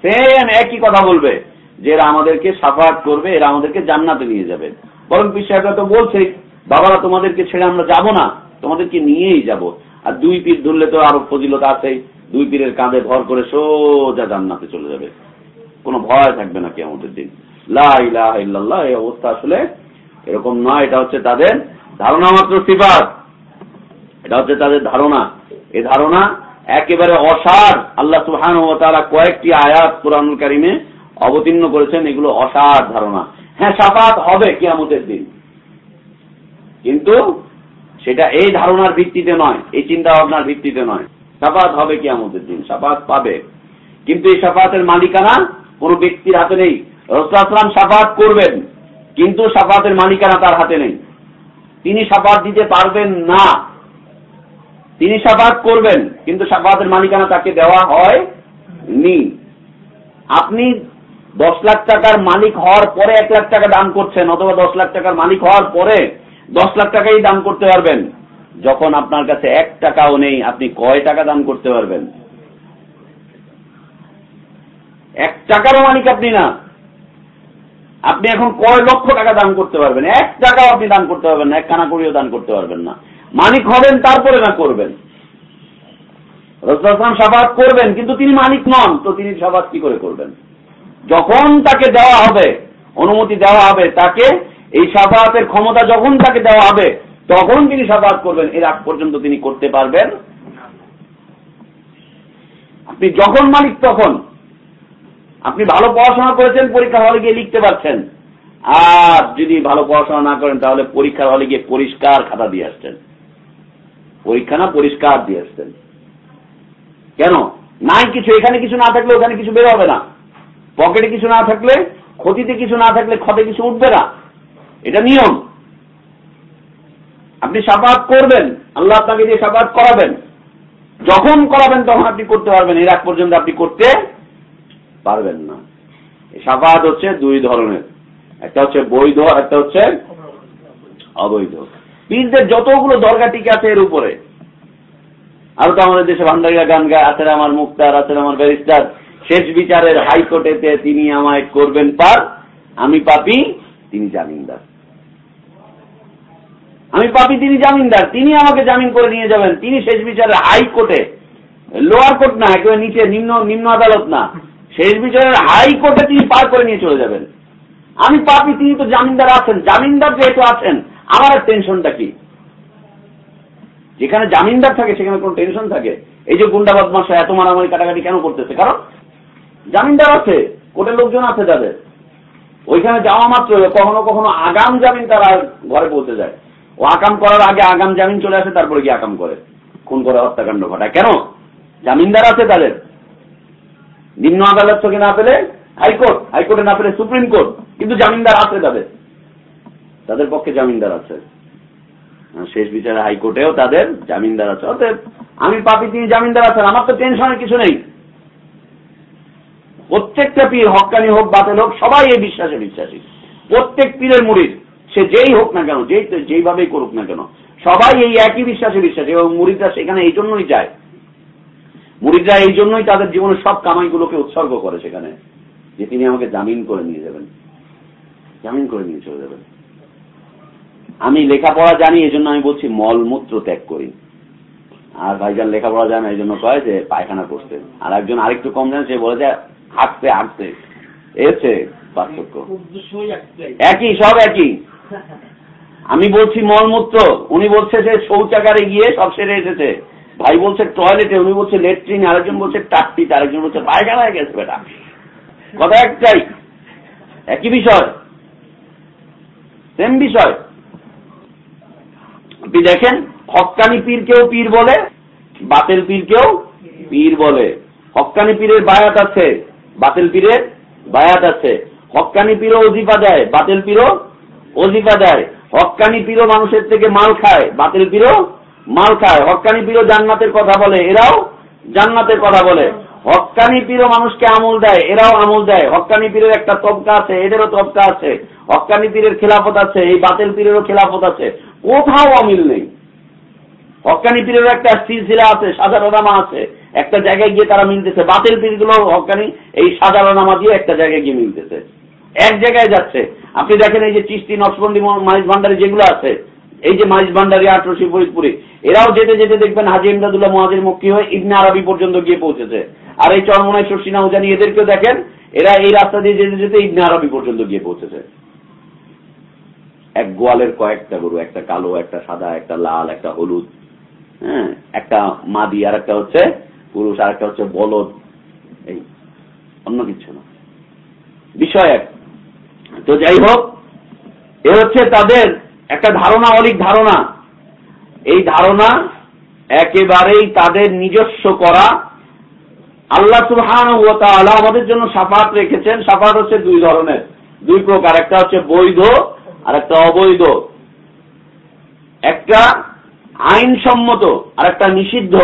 সেম একই কথা বলবে, যে এরা আমাদেরকে সাফাত করবে, এরা আমাদেরকে জান্নাতে নিয়ে যাবে। বরং পিসাহেবরা তো বলছে, বাবারা, তোমাদেরকে ছেড়ে আমরা যাব না, তোমাদেরকে নিয়েই যাব। আর দুই পীর ধরলে তো আরও ফজিলত আছে দুই পীরের কাঁধে ভর করে সোজা জান্নাতে চলে যাবে। কোনো ভয় থাকবে না কে আমাদের দিন লাহ এই অবস্থা আসলে এরকম নয়, এটা হচ্ছে তাদের ধারণা মাত্র সিফাত। এটা হচ্ছে তাদের ধারণা। এই ধারণা একেবারে অসার। আল্লাহ সুহান ও তারা কয়েকটি আয়াত কোরআনুল কারিমে অবতীর্ণ করেছেন, এগুলো অসার ধারণা। হ্যাঁ সাফাত হবে কিয়ামতের দিন। কিন্তু সেটা এই ধারণার ভিত্তিতে নয়, এই চিন্তা ভাবনার ভিত্তিতে নয়। সাফাত হবে কিয়ামতের দিন, সাফাত পাবে। কিন্তু এই সাফাতের মালিকানা কোন ব্যক্তির হাতে নেই। রসুলাম সাফাত করবেন, কিন্তু সাফাতের মালিকানা তার হাতে নেই। তিনি সাফাত দিতে পারবেন না। তিনি সাফাত করবেন, কিন্তু সাফাতের মালিকানা তাকে দেওয়া হয় নি আপনি দশ লাখ টাকার মালিক হওয়ার পরে এক লাখ টাকা দান করছেন, অথবা দশ লাখ টাকার মালিক হওয়ার পরে দশ লাখ টাকাই দান করতে পারবেন। যখন আপনার কাছে এক টাকাও নেই, আপনি কয় টাকা দান করতে পারবেন? এক টাকারও মালিক আপনি না। আপনি এখন কয় লক্ষ টাকা দান করতে পারবেন? এক টাকাও আপনি দান করতে পারবেন না, এক কানা করিও দান করতে পারবেন না। মালিক হবেন, তারপরে না করবেন। রসুলাম সাফাত করবেন, কিন্তু তিনি মালিক নন, তো তিনি সাফাত কি করে করবেন? যখন তাকে দেওয়া হবে, অনুমতি দেওয়া হবে তাকে, এই সাফাতের ক্ষমতা যখন তাকে দেওয়া হবে, তখন তিনি সাফাত করবেন, এর আগ পর্যন্ত তিনি করতে পারবেন আপনি যখন মালিক তখন আপনি ভালো পড়াশোনা করেছেন পরীক্ষা হলে গিয়ে লিখতে পারছেন। আর যদি ভালো পড়াশোনা না করেন, তাহলে পরীক্ষার হলে গিয়ে পরিষ্কার খাতা দিয়ে আসছেন। পরীক্ষা না, পরিষ্কার দিয়ে আসছেন। কেন? নাই কিছু, এখানে কিছু না থাকলে ওখানে কিছু বের হবে না। পকেটে কিছু না থাকলে, ক্ষতিতে কিছু না থাকলে, ক্ষতে কিছু উঠবে না। এটা নিয়ম। আপনি সাফাত করবেন, আল্লাহ আপনাকে দিয়ে সাফাত করাবেন। যখন করাবেন, তখন আপনি করতে পারবেন। এর আগ পর্যন্ত আপনি করতে পারবেন না। সাফাত হচ্ছে দুই ধরনের। একটা হচ্ছে বৈধ একটা হচ্ছে অবৈধ। পীরদের যতগুলো দরগা টিকে আছে এর উপরে। আর তো আমাদের দেশে ভান্ডারিয়া গান গায়, আছেন আমার মুক্তার, আছেন আমার ব্যারিস্টার। শেষ বিচারের হাইকোর্টেতে তিনি আমায় করবেন পার, আমি পাপি, তিনি জামিনদার। আমি পাপি, তিনি জামিনদার, তিনি আমাকে জামিন করে নিয়ে যাবেন। তিনি শেষ বিচারের হাইকোর্টে। লোয়ার কোর্ট না, একেবারে নিচে, নিম্ন নিম্ন আদালত না। শেষ বিচারের হাইকোর্টে তিনি পার করে নিয়ে চলে যাবেন। আমি পাপি, তিনি তো জামিনদার আছেন। জামিনদার যেহেতু আছেন, আমার টেনশনটা কি? যেখানে জামিনদার থাকে, সেখানে কোন টেনশন থাকে। এই যে গুন্ডা বদমাস এত মারামারি কাটাকাটি কেন করতেছে? কারণ জামিনদার আছে, কোর্টের লোকজন আছে তাদের। ওইখানে যাওয়া মাত্র কখনো কখনো আগাম জামিন তারা ঘরে পৌঁছে যায়। ও আকাম করার আগে আগাম জামিন চলে আসে, তারপরে গিয়ে আকাম করে। খুন করে হত্যাকাণ্ড ঘটায়। কেন? জামিনদার আছে তাদের। নিম্ন আদালত থেকে না পেলে হাইকোর্ট, হাইকোর্টে না পেলে সুপ্রিম কোর্ট, কিন্তু জামিনদার আছে তাদের। তাদের পক্ষে জামিনদার আছে। শেষ বিচারে হাইকোর্টেও তাদের জামিনদার আছে। অতএব আমি পাপি, তিনি জামিনদার আছেন, আমার তো টেনশনের কিছু নেই। প্রত্যেকটা পীর হকানি হোক, বাতিল হোক, সবাই এই বিশ্বাসে বিশ্বাসী। প্রত্যেক পীরের মুড়ির, সে যেই হোক না কেন, যেই যেইভাবেই করুক না কেন, সবাই এই একই বিশ্বাসে বিশ্বাসী এবং মুড়িদরা সেখানে এই জন্যই যায়। মুড়িদরা এই জন্যই তাদের জীবনের সব কামাইগুলোকে উৎসর্গ করে সেখানে, যে তিনি আমাকে জামিন করে নিয়ে যাবেন। জামিন করে নিয়ে চলে যাবেন। আমি লেখাপড়া জানি এই জন্য আমি বলছি মলমূত্র ত্যাগ করি। আর ভাইজান লেখাপড়া জানে, এই জন্য কয় যে পায়খানা করতে। আর একজন আরেকটু কম জানে, সে বলে যে হাঁটতে হাঁটতে। এসে পার্থক্য। একই, সব একই। আমি বলছি মলমূত্র। উনি বলছে যে শৌচাগারে গিয়ে সব সেরে এসেছে। ভাই বলছে টয়লেটে উনি বলছে লেট্রিন আরেকজন বলছে টাট্টিতে আরেকজন বলছে পায়খানায় গেছে বেটা। কথা একটাই, একই বিষয় সেম বিষয়। আপনি দেখেন, হকানি পীর কেউ পীর বলে, বাতেল পীর কেউ পীর বলে। হকানি পীরের বায়াত আছে, বাতেল পীরের বায়াত আছে। হকানি পীরও অজিফা দেয়, বাতেল পীরও অজিফা দেয়। হকানি পীরও মানুষের থেকে মাল খায়, বাতেল পীরও মাল খায়। হকানি পীরও জান্নাতের কথা বলে, এরাও জান্নাতের কথা বলে। হকানি পীরও মানুষকে আমল দেয়, এরাও আমল দেয়। হকানি পীরের একটা তবকা আছে, এদেরও তবকা আছে। হকানি পীরের খেলাফত আছে, এই বাতিল পীরেরও খেলাফত আছে। কোথাও অমিল নেই। হকানি পীরের একটা সিলসিলা আছে সাজারানামা আছে। একটা জায়গায় গিয়ে তারা মিলতেছে। বাতিল পীরগুলো, হকানি এই সাজারানামা দিয়ে একটা জায়গায় গিয়ে মিলতেছে। এক জায়গায় যাচ্ছে। আপনি দেখেন এই যে চিস্তি, নকশবন্দি মাইজ ভান্ডারি যেগুলো আছে এই যে মাইজ ভান্ডারি আটরশি ফরিদপুরি, এরাও যেতে যেতে দেখবেন হাজি ইমদাদুল্লাহ মহাজির মুক্তি হয়ে ইবনে আরবি পর্যন্ত গিয়ে পৌঁছেছে। আর এই চরমনাই শর্ষিনা উজানি এদেরকেও দেখেন, এরা এই রাস্তা দিয়ে যেতে যেতে ইবনে আরবি পর্যন্ত গিয়ে পৌঁছেছে। এক গোয়ালের কয়েকটা গরু, একটা কালো, একটা সাদা, একটা লাল, একটা হলুদ হ্যাঁ একটা মাদি, আর একটা হচ্ছে পুরুষ, আর একটা হচ্ছে বলদ, এই অন্য কিছু না। বিষয় এক। তো যাই হোক, এ হচ্ছে তাদের একটা ধারণা, অলিক ধারণা। এই ধারণা একেবারেই তাদের নিজস্ব করা। আল্লাহ তাআলা আমাদের জন্য সাফাত রেখেছেন। সাফাত হচ্ছে দুই ধরনের। দুই প্রকার, একটা হচ্ছে বৈধ আর একটা অবৈধ। একটা আইনসম্মত আর একটা নিষিদ্ধ।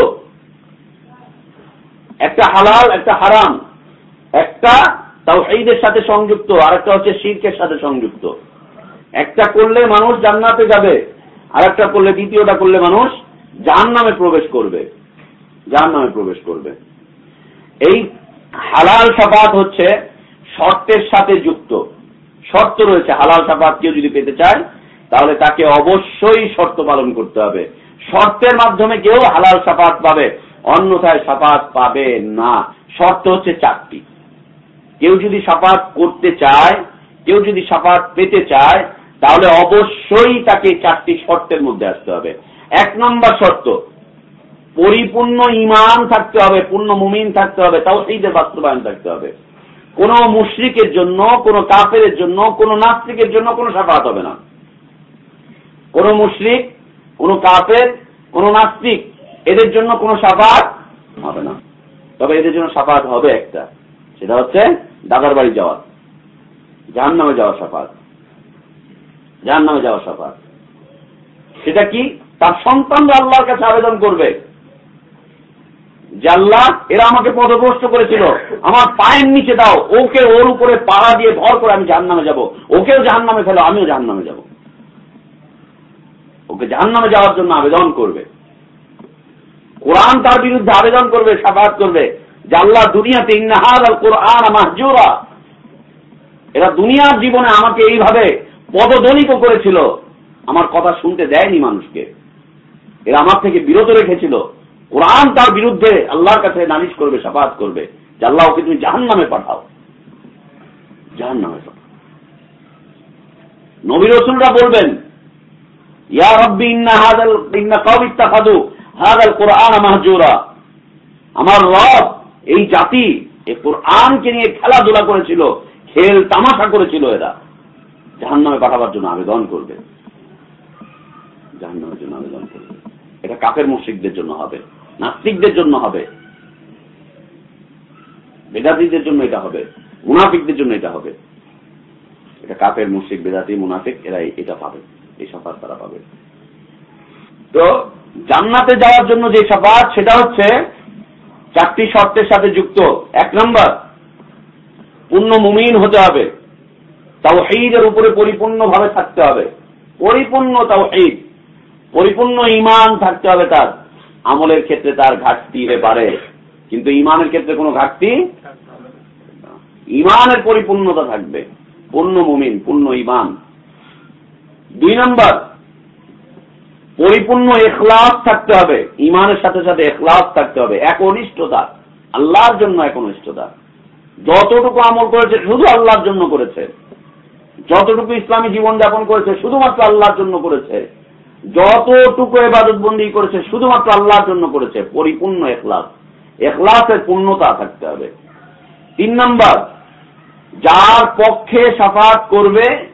একটা হালাল, একটা হারাম। একটা তাও এইদের সাথে সংযুক্ত আর একটা হচ্ছে শির্কের সাথে সংযুক্ত। একটা করলে মানুষ জান্নাতে যাবে আর একটা করলে, দ্বিতীয়টা করলে মানুষ জাহান নামে প্রবেশ করবে জাহান নামে প্রবেশ করবে। এই হালাল সাফাত হচ্ছে শর্তের সাথে যুক্ত। শর্ত রয়েছে, হালাল সাফাত কেউ যদি পেতে চায়, তাহলে তাকে অবশ্যই শর্ত পালন করতে হবে। শর্তের মাধ্যমে কেউ হালাল সাফাত পাবে, অন্যথায় সাফাত পাবে না। শর্ত হচ্ছে চারটি। কেউ যদি সাফাত করতে চায়, কেউ যদি সাফাত পেতে চায় তাহলে অবশ্যই তাকে চারটি শর্তের মধ্যে আসতে হবে। এক নম্বর শর্ত, পরিপূর্ণ ইমান থাকতে হবে, পূর্ণ মুমিন থাকতে হবে তাও সেইদের বাস্তবায়ন থাকতে হবে। কোন মুশ্রিকের জন্য, কোন কাফের জন্য, কোন নাস্তিকের জন্য কোনো সাফাত হবে না। কোন মুশ্রিক, কোন কাফের, কোন নাস্তিক, এদের জন্য কোনো সাফাত হবে না। তবে এদের জন্য সাফাত হবে একটা, সেটা হচ্ছে দাদার বাড়ি যাওয়া জাহান নামে যাওয়া সাফাত জাহান নামে যাওয়া সাফাত সেটা কি? তার সন্তানরা আল্লাহর কাছে আবেদন করবে আল্লাহ, এরা আমাকে পদভ্রষ্ট করেছিল। আমার পায়ের নিচে দাও, ওকে ওর উপরে পাড়া দিয়ে ভর করে আমি জাহান নামে যাব। ওকেও জাহান নামে ফেলো, আমিও জাহান নামে যাব। ওকে জাহান নামে যাওয়ার জন্য আবেদন করবে। কোরআন তার বিরুদ্ধে আবেদন করবে সাফাত করবে আল্লাহ দুনিয়াতে ইন্নাহাদ আল কোরআন মাহজুরা। এরা দুনিয়ার জীবনে আমাকে এইভাবে পদদলিত করেছিল। আমার কথা শুনতে দেয়নি মানুষকে। এরা আমার থেকে বিরত রেখেছিল। কোরআন তার বিরুদ্ধে আল্লাহর কাছে নালিশ করবে সাফাত করবে যে আল্লাহ ওকে তুমি জাহান নামে পাঠাও। জাহান নামে পাঠাও। নবী রসুলরা বলবেন ইন্না কোরআন আমার এই জাতি কোরআনকে নিয়ে খেলাধুলা করেছিল, খেল তামাশা করেছিল এরা। জাহান নামে পাঠাবার জন্য আবেদন করবে। জাহান নামের জন্য আবেদন করবে। এটা কাপের মুশ্রিকদের জন্য হবে, নাস্তিকদের জন্য হবে। বেদাতিদের জন্য এটা হবে, মুনাফিকদের জন্য এটা হবে। এটা কাপের মুশ্রিক, বেদাতি, মুনাফিক এরা এটা পাবে, এই সাফাত তারা পাবে। তো জান্নাতে যাওয়ার জন্য যে সাফাত, সেটা হচ্ছে চারটি শর্তের সাথে যুক্ত। এক নম্বর, পূর্ণ মুমিন হতে হবে। তাও এইদের উপরে পরিপূর্ণভাবে থাকতে হবে। পরিপূর্ণ তাও এই পরিপূর্ণ ইমান থাকতে হবে তার। আমলের ক্ষেত্রে তার ঘাটতি হতে পারে, কিন্তু ইমানের ক্ষেত্রে কোনো ঘাটতি ইমানের পরিপূর্ণতা থাকবে। পূর্ণ মুমিন, পূর্ণ ইমান দুই নম্বর, পরিপূর্ণ এখলাস থাকতে হবে। ইমানের সাথে সাথে এখলাস থাকতে হবে। এক অনিষ্টতা আল্লাহর জন্য এক অনিষ্টতা যতটুকু আমল করেছে, শুধু আল্লাহর জন্য করেছে। যতটুকু ইসলামী জীবন যাপন করেছে, শুধুমাত্র আল্লাহর জন্য করেছে। যতটুকু এবাদত বন্দী করেছে, শুধুমাত্র আল্লাহর জন্য করেছে। পরিপূর্ণ এখলাস। এখলাসের পূর্ণতা থাকতে হবে। তিন নম্বর, যার পক্ষে সাফাত করবে,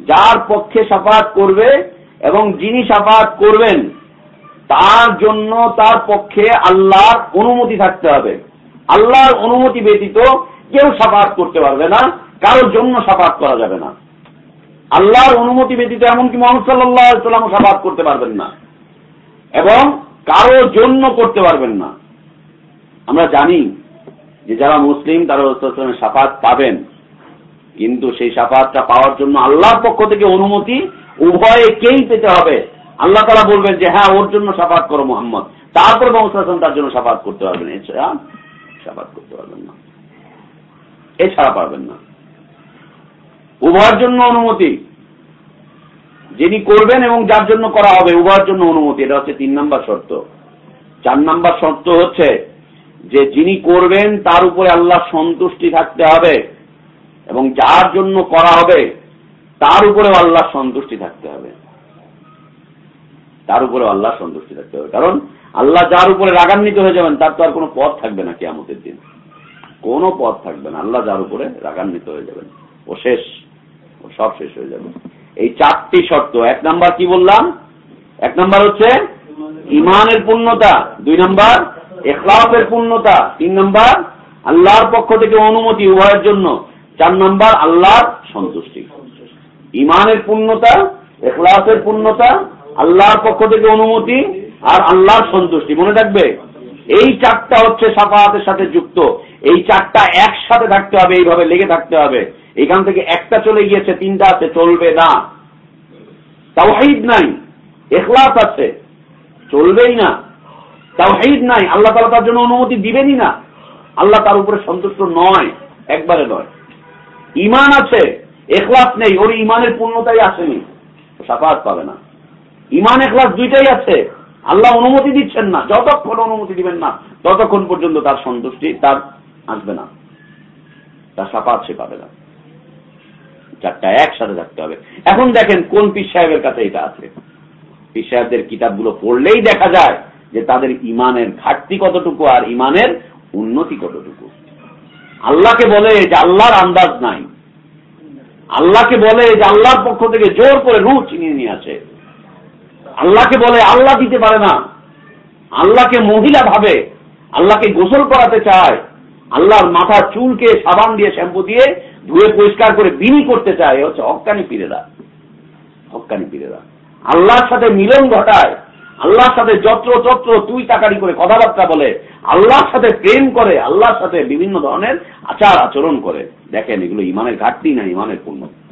যার পক্ষে সাফাত করবে এবং যিনি সাফাত করবেন, তার জন্য তার পক্ষে আল্লাহর অনুমতি থাকতে হবে। আল্লাহর অনুমতি ব্যতীত কেউ সাফাত করতে পারবে না। কারোর জন্য সাফাত করা যাবে না। আল্লাহর অনুমতি ব্যতীত এমনকি মোহাম্মদ সাল্লাহ সাল্লাম সাফাত করতে পারবেন না। এবং কারও জন্য করতে পারবেন না। আমরা জানি যে যারা মুসলিম, তারা রসুলের সাফাত পাবেন। কিন্তু সেই সাফাতটা পাওয়ার জন্য আল্লাহর পক্ষ থেকে অনুমতি উভয়ে কেই পেতে হবে? আল্লাহ তারা বলবেন যে হ্যাঁ ওর জন্য সাফাত করো মোহাম্মদ। তারপর মোহাম্মদ তার জন্য সাফাত করতে পারবেন এছাড়া সাফাত করতে পারবেন না। এছাড়া পারবেন না। উভয়ের জন্য অনুমতি। যিনি করবেন এবং যার জন্য করা হবে, উভয়ের জন্য অনুমতি। এটা হচ্ছে তিন নাম্বার শর্ত। চার নাম্বার শর্ত হচ্ছে যে যিনি করবেন, তার উপরে আল্লাহ সন্তুষ্টি থাকতে হবে এবং যার জন্য করা হবে, তার উপরেও আল্লাহ সন্তুষ্টি থাকতে হবে। তার উপরে আল্লাহ সন্তুষ্টি থাকতে হবে। কারণ আল্লাহ যার উপরে রাগান্বিত হয়ে যাবেন, তার তো আর কোনো পথ থাকবে না কেয়ামতের দিন। কোনো পথ থাকবে না। আল্লাহ যার উপরে রাগান্বিত হয়ে যাবেন। ও শেষ সব শেষ হয়ে যাবে। এই চারটি শর্ত। এক নাম্বার কি বললাম? এক নাম্বার হচ্ছে ইমানের পূর্ণতা। দুই নাম্বার এখলাফের পূর্ণতা। তিন নাম্বার আল্লাহর পক্ষ থেকে অনুমতি উভয়ের জন্য। চার নাম্বার আল্লাহর সন্তুষ্টি। ইমানের পূর্ণতা এখলাসের পূর্ণতা, আল্লাহর পক্ষ থেকে অনুমতি আর আল্লাহর সন্তুষ্টি। মনে রাখবে এই চারটা হচ্ছে সাফাহাতের সাথে যুক্ত। এই চারটা একসাথে থাকতে হবে, এইভাবে লেগে থাকতে হবে। এখান থেকে একটা চলে গিয়েছে, তিনটা আছে, চলবে না। তাওহিদ নাই, এখলাস আছে, চলবেই না। তাওহিদ নাই, আল্লাহ তালা তার জন্য অনুমতি দিবেনই না। আল্লাহ তার উপরে সন্তুষ্ট নয়, একবারে নয়। ইমান আছে, এখলাস নেই, ওর ইমানের পূর্ণতাই আসেনি সাফাত পাবে না। ইমান এখলাস দুইটাই আছে, আল্লাহ অনুমতি দিচ্ছেন না, যতক্ষণ অনুমতি দিবেন না, ততক্ষণ পর্যন্ত তার সন্তুষ্টি তার আসবে না। তার সাফাত সে পাবে না। চারটা একসাথে থাকতে হবে। এখন দেখেন কোন পীর সাহেবের কাছে এটা আছে। পীর সাহেবদের কিতাবগুলো পড়লেই দেখা যায় যে তাদের ইমানের ঘাটতি কতটুকু আর ইমানের উন্নতি কতটুকু। আল্লাহকে বলে যে আল্লাহর আন্দাজ নাই। আল্লাহকে বলে যে আল্লাহর পক্ষ থেকে জোর করে রু চিনিয়ে নিয়ে আসে। আল্লাহকে বলে আল্লাহ দিতে পারে না। আল্লাহকে মহিলা ভাবে। আল্লাহকে গোসল করাতে চায়। আল্লাহর মাথা চুলকে সাবান দিয়ে শ্যাম্পু দিয়ে ধুয়ে পরিষ্কার করে বিনি করতে চায় হচ্ছে হকানি পীরেরা। হকানি পীরেরা। আল্লাহর সাথে মিলন ঘটায়, আল্লাহর সাথে যত্র, তত্র, তুই তাকারি করে কথাবার্তা বলে, আল্লাহর সাথে প্রেম করে, আল্লাহর সাথে বিভিন্ন ধরনের আচার আচরণ করে। দেখেন, এগুলো ইমানের ঘাটতি না ইমানের পূর্ণতা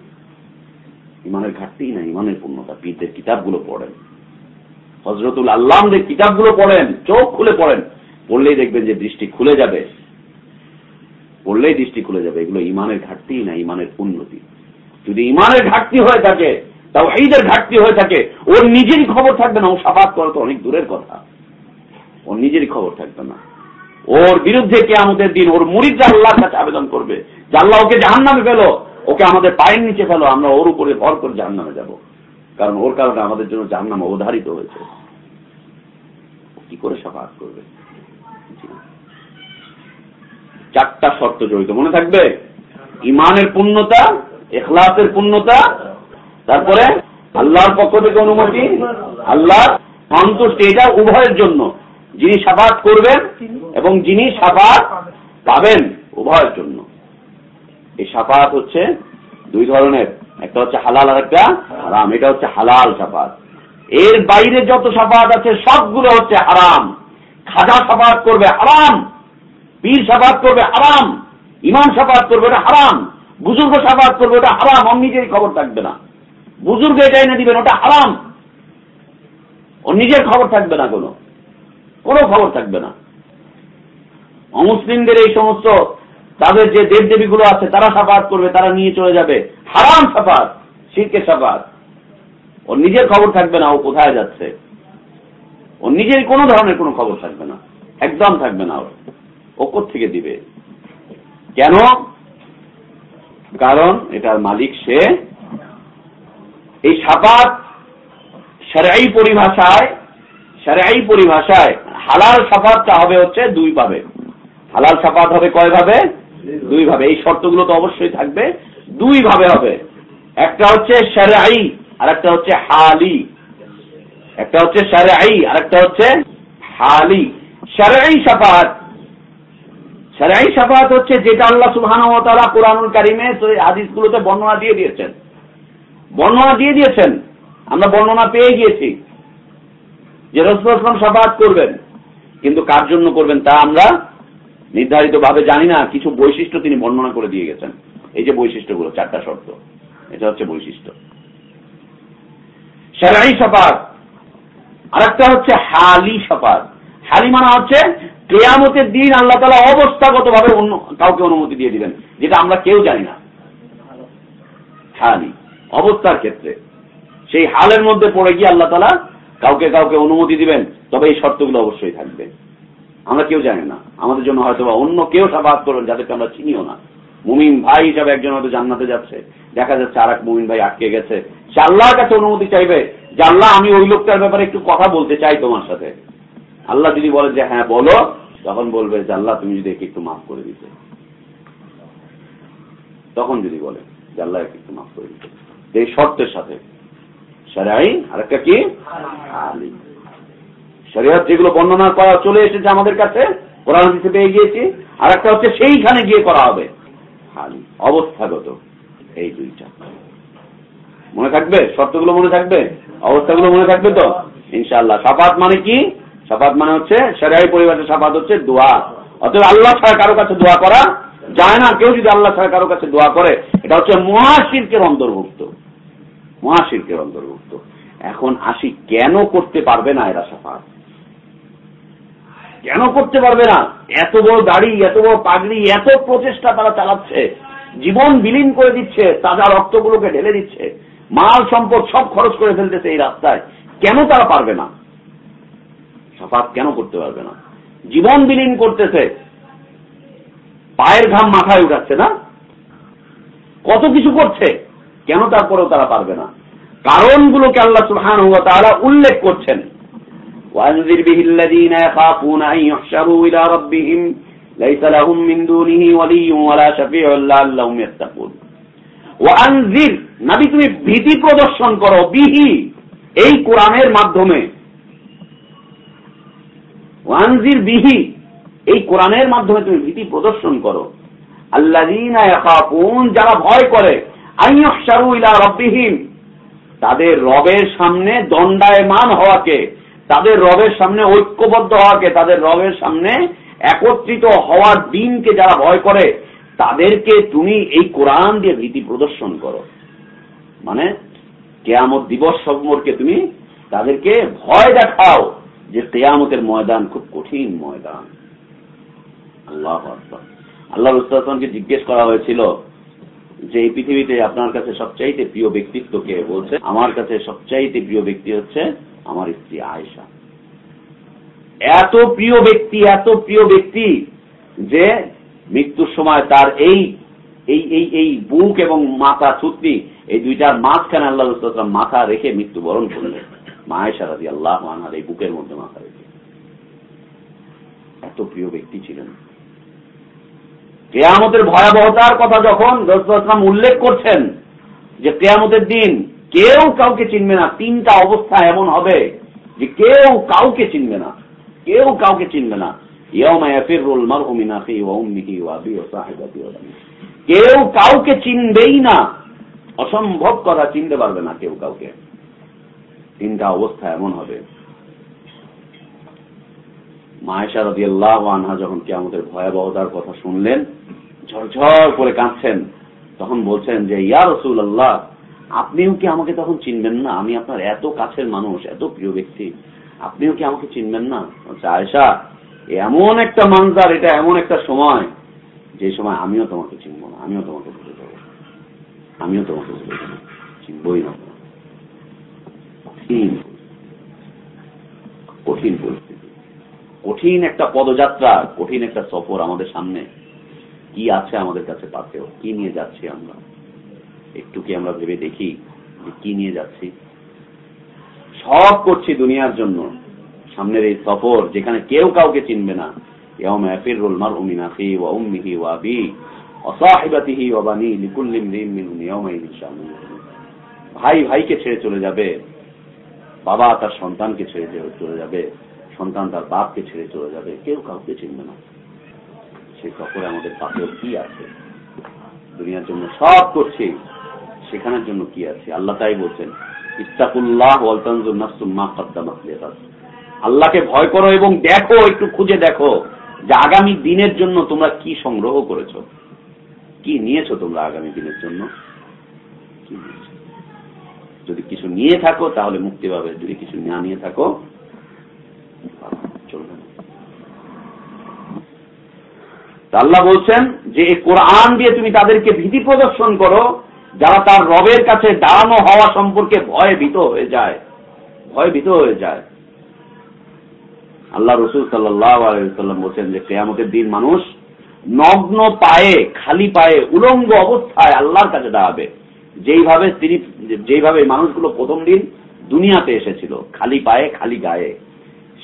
ইমানের ঘাটতি না ইমানের পূর্ণতা? পীরদের কিতাবগুলো পড়েন। হজরতুল আল্লাহদের কিতাবগুলো পড়েন, চোখ খুলে পড়েন। পড়লেই দেখবেন যে দৃষ্টি খুলে যাবে। পড়লেই দৃষ্টি খুলে যাবে, এগুলো ইমানের ঘাটতি না ইমানের উন্নতি। যদি ইমানের ঘাটতি হয়ে থাকে তাও এইদের ঘাটতি হয়ে থাকে, ওর নিজেরই খবর থাকবে না, ও সাফাত করা তো অনেক দূরের কথা। ওর নিজেরই খবর থাকবে না। ওর বিরুদ্ধে কে আমাদের দিন ওর মুড়িদরা আল্লাহর কাছে আবেদন করবে যে ওকে জাহান নামে ফেলো, ওকে আমাদের পায়ের নিচে ফেলো, আমরা ওর উপরে ভর করে জাহান নামে যাব। কারণ ওর কারণে আমাদের জন্য জাহান নামে অবধারিত হয়েছে। কি করে সাফাত করবে? চারটা শর্ত জড়িত। মনে থাকবে? ইমানের পূর্ণতা, এখলাসের পূর্ণতা, তারপরে আল্লাহর পক্ষ থেকে অনুমতি আল্লাহ সন্তুষ্টি, এটা উভয়ের জন্য। যিনি সাফাত করবেন এবং যিনি সাফাত পাবেন, উভয়ের জন্য। এই সাফাত হচ্ছে দুই ধরনের। একটা হচ্ছে হালাল আর একটা হারাম। এটা হচ্ছে হালাল সাফাত। এর বাইরে যত সাফাত আছে, সবগুলো হচ্ছে হারাম। খাজা সাফাত করবে, হারাম। পীর সাফাত করবে হারাম, ইমাম সাফাত করবে এটা হারাম, বুজুর্গ সাফাত করবে ওটা হারাম ওর নিজের খবর থাকবে না। বুজুর্গ এটা এনে দিবেন, ওটা হারাম। ওর নিজের খবর থাকবে না কোনো। কোনো খবর থাকবে না। অমুসলিমদের এই সমস্ত, তাদের যে দেব দেবীগুলো আছে, তারা সাফাত করবে, তারা নিয়ে চলে যাবে। হারাম সাফাত, শিরকে সাফাত। ওর নিজের খবর থাকবে না, ও কোথায় যাচ্ছে? ওর নিজের কোনো ধরনের কোনো খবর থাকবে না। একদম থাকবে না ওর। ও থেকে দিবে। কেন? কারণ এটার মালিক সে এই সাপাত সেরাই পরিভাষায় সেরাই পরিভাষায় হালাল সাফাতটা হবে হচ্ছে দুই ভাবে। হালাল সাফাত হবে কয় ভাবে? দুই ভাবে। এই শর্তগুলো তো অবশ্যই থাকবে। দুই ভাবে হবে। একটা হচ্ছে সেরাই আর একটা হচ্ছে হালি। একটা হচ্ছে সেরাই আর একটা হচ্ছে হালি। সেরাই সাফাত সেরাই সাফাত হচ্ছে যেটা আল্লাহ সুবহান ও তাআলা কোরআনুল কারিমে বর্ণনা দিয়ে দিয়েছেন। বর্ণনা দিয়ে দিয়েছেন। আমরা বর্ণনা পেয়ে গিয়েছি যে রসুলাম সাফাত করবেন। কিন্তু কার জন্য করবেন তা আমরা নির্ধারিত ভাবে জানি না। কিছু বৈশিষ্ট্য তিনি বর্ণনা করে দিয়ে গেছেন। এই যে বৈশিষ্ট্যগুলো, চারটা শর্ত। এটা হচ্ছে বৈশিষ্ট্য। সেরাই সাফাত আরেকটা হচ্ছে হালি সাফাত হালি মানা হচ্ছে, কেয়ামতের দিন আল্লাহ তালা অবস্থাগত ভাবে অন্য কাউকে অনুমতি দিয়ে দিবেন, যেটা আমরা কেউ জানি না। হালি অবস্থার ক্ষেত্রে। সেই হালের মধ্যে পড়ে গিয়ে আল্লাহ তালা কাউকে কাউকে অনুমতি দিবেন, তবে এই শর্তগুলো অবশ্যই থাকবে। আমরা কেউ জানি না। আমাদের জন্য হয়তো বা অন্য কেউ সাবাদ করবেন, যাদেরকে আমরা চিনিও না। মুমিন ভাই হিসাবে একজন হয়তো জান্নাতে যাচ্ছে। দেখা যাচ্ছে আর এক মুমিন ভাই আটকে গেছে। সে আল্লাহর কাছে অনুমতি চাইবে যে, আল্লাহ, আমি ওই লোকটার ব্যাপারে একটু কথা বলতে চাই তোমার সাথে। আল্লাহ যদি বলে যে হ্যাঁ বলো, তখন বলবে যে আল্লাহ, তুমি যদি একে একটু মাফ করে দিতে। তখন যদি বলে যে আল্লাহ একে একটু মাফ করে দিতে। এই শর্তের সাথে সেইখানে গিয়ে করা হবে। এই দুইটা। মনে থাকবে? মনে থাকবে? অবস্থাগুলো মনে থাকবে তো? ইনশাআল্লাহ। সাফাত মানে কি? সাফাত মানে হচ্ছে সেরাই পরিবারের সাফাত হচ্ছে দোয়া। অতএব আল্লাহ ছাড়া কারও কাছে দোয়া করা যায় না। কেউ যদি আল্লাহ ছাড়া কারও কাছে দোয়া করে, এটা হচ্ছে মহাশিল্পের অন্তর্ভুক্ত। মহাশিল্পের অন্তর্ভুক্ত। এখন আসি, কেন করতে পারবে না এরা সাফাত? কেন করতে পারবে না? এত বড় গাড়ি এত বড় পাগড়ি, এত প্রচেষ্টা তারা চালাচ্ছে। জীবন বিলীন করে দিচ্ছে, তাজা রক্তগুলোকে ঢেলে দিচ্ছে। মাল সম্পদ সব খরচ করে ফেলতেছে এই রাস্তায়। কেন তারা পারবে না? সাফাত কেন করতে পারবে না জীবন বিলীন করতেছে পায়ের ঘাম মাথায় উঠাচ্ছে না কত কিছু করছে কেন তারপরেও তারা পারবে না কারণগুলোকে আল্লাহ সুহান তারা উল্লেখ করছেন وأنذر به الذين يخافون أن يحشروا إلى ربهم ليس لهم من دونه ولي ولا شفيع لعلهم يتقون وأنذر নবী তুমি ভীতি প্রদর্শন করো বিহি এই কোরআনের মাধ্যমে ওয়ানজির বিহি, এই কোরআনের মাধ্যমে তুমি ভীতি প্রদর্শন করো। ইয়াখাফুন, যারা ভয় করে তাদের রবের সামনে দণ্ডায়মান হওয়াকে, তাদের রবের সামনে ঐক্যবদ্ধ হওয়াকে, তাদের রবের সামনে একত্রিত হওয়ার দিনকে যারা ভয় করে, তাদেরকে তুমি এই কোরআন দিয়ে ভীতি প্রদর্শন করো। মানে কেয়ামত দিবস সম্পর্কে তুমি তাদেরকে ভয় দেখাও। যে কেয়ামতের ময়দান খুব কঠিন ময়দান। আল্লাহ আল্লাহ রুস্তানকে জিজ্ঞেস করা হয়েছিল যে এই পৃথিবীতে আপনার কাছে সবচাইতে প্রিয় ব্যক্তিত্ব কে বলছে? আমার কাছে সবচাইতে প্রিয় ব্যক্তি হচ্ছে আমার স্ত্রী আয়েশা। এত প্রিয় ব্যক্তি, এত প্রিয় ব্যক্তি যে মৃত্যুর সময় তার এই এই এই এই বুক এবং মাথা ছুটনি এই দুইটার মাঝখানে আল্লাহ রুস্তাম মাথা রেখে মৃত্যুবরণ করলেন। মায়েশা রাজি আল্লাহ আনহার এই বুকের মধ্যে মাথা রেখে। এত প্রিয় ব্যক্তি ছিলেন। কেয়ামতের ভয়াবহতার কথা যখন রসুলাম উল্লেখ করছেন যে কেয়ামতের দিন কেউ কাউকে চিনবে না, তিনটা অবস্থা এমন হবে যে কেউ কাউকে চিনবে না, কেউ কাউকে চিনবে না। কেউ কাউকে চিনবেই না, অসম্ভব কথা চিনতে পারবে না কেউ কাউকে। তিনটা অবস্থা এমন হবে। মায়েশা রদি আল্লাহ আনহা যখন কে আমাদের ভয়াবহতার কথা শুনলেন, ঝরঝর করে কাঁদছেন। তখন বলছেন যে, ইয়া রসুল আল্লাহ আপনিও কি আমাকে তখন চিনবেন না? আমি আপনার এত কাছের মানুষ, এত প্রিয় ব্যক্তি। আপনিও কি আমাকে চিনবেন না? আয়সা এমন একটা মানজার, এটা এমন একটা সময়, যে সময় আমিও তোমাকে চিনবো না, আমিও তোমাকে ভুলে যাব। আমিও তোমাকে ভুলে যাব, চিনবই না। কঠিন। কঠিন পরিস্থিতি। কঠিন একটা পদযাত্রা, কঠিন একটা সফর আমাদের সামনে। কি আছে আমাদের কাছে পাতেও কি নিয়ে যাচ্ছি আমরা? একটু কি আমরা ভেবে দেখি যে কি নিয়ে যাচ্ছি? সব করছি দুনিয়ার জন্য। সামনের এই সফর যেখানে কেউ কাউকে চিনবে না। ভাই ভাইকে ছেড়ে চলে যাবে। বাবা তার সন্তানকে ছেড়ে চলে যাবে, সন্তান তার বাপকে ছেড়ে চলে যাবে, কেউ কাউকে চিনবে না। সেই সফরে আমাদের পাশেও কি আছে? দুনিয়ার জন্য সব করছি, সেখানের জন্য কি আছে? আল্লাহ তাই বলছেন ইস্তাকুল্লাহ আল্লাহকে ভয় করো এবং দেখো, একটু খুঁজে দেখো যে আগামী দিনের জন্য তোমরা কি সংগ্রহ করেছ। কি নিয়েছো তোমরা আগামী দিনের জন্য? কি যদি কিছু নিয়ে থাকো, তাহলে মুক্তি পাবে। যদি কিছু না নিয়ে থাকো, চলবে আল্লাহ বলছেন যে, এই কোরআন দিয়ে তুমি তাদেরকে ভীতি প্রদর্শন করো, যারা তার রবের কাছে দাঁড়ানো হওয়া সম্পর্কে ভয়ে ভীত হয়ে যায়। ভয় ভীত হয়ে যায়। আল্লাহ রসুল সাল্লাম বলছেন যে, কেয়ামতের দিন মানুষ নগ্ন পায়ে, খালি পায়ে উলঙ্গ অবস্থায় আল্লাহর কাছে দাঁড়াবে। যেইভাবে তিনি, যেইভাবে মানুষগুলো প্রথম দিন দুনিয়াতে এসেছিল, খালি পায়ে, খালি গায়ে,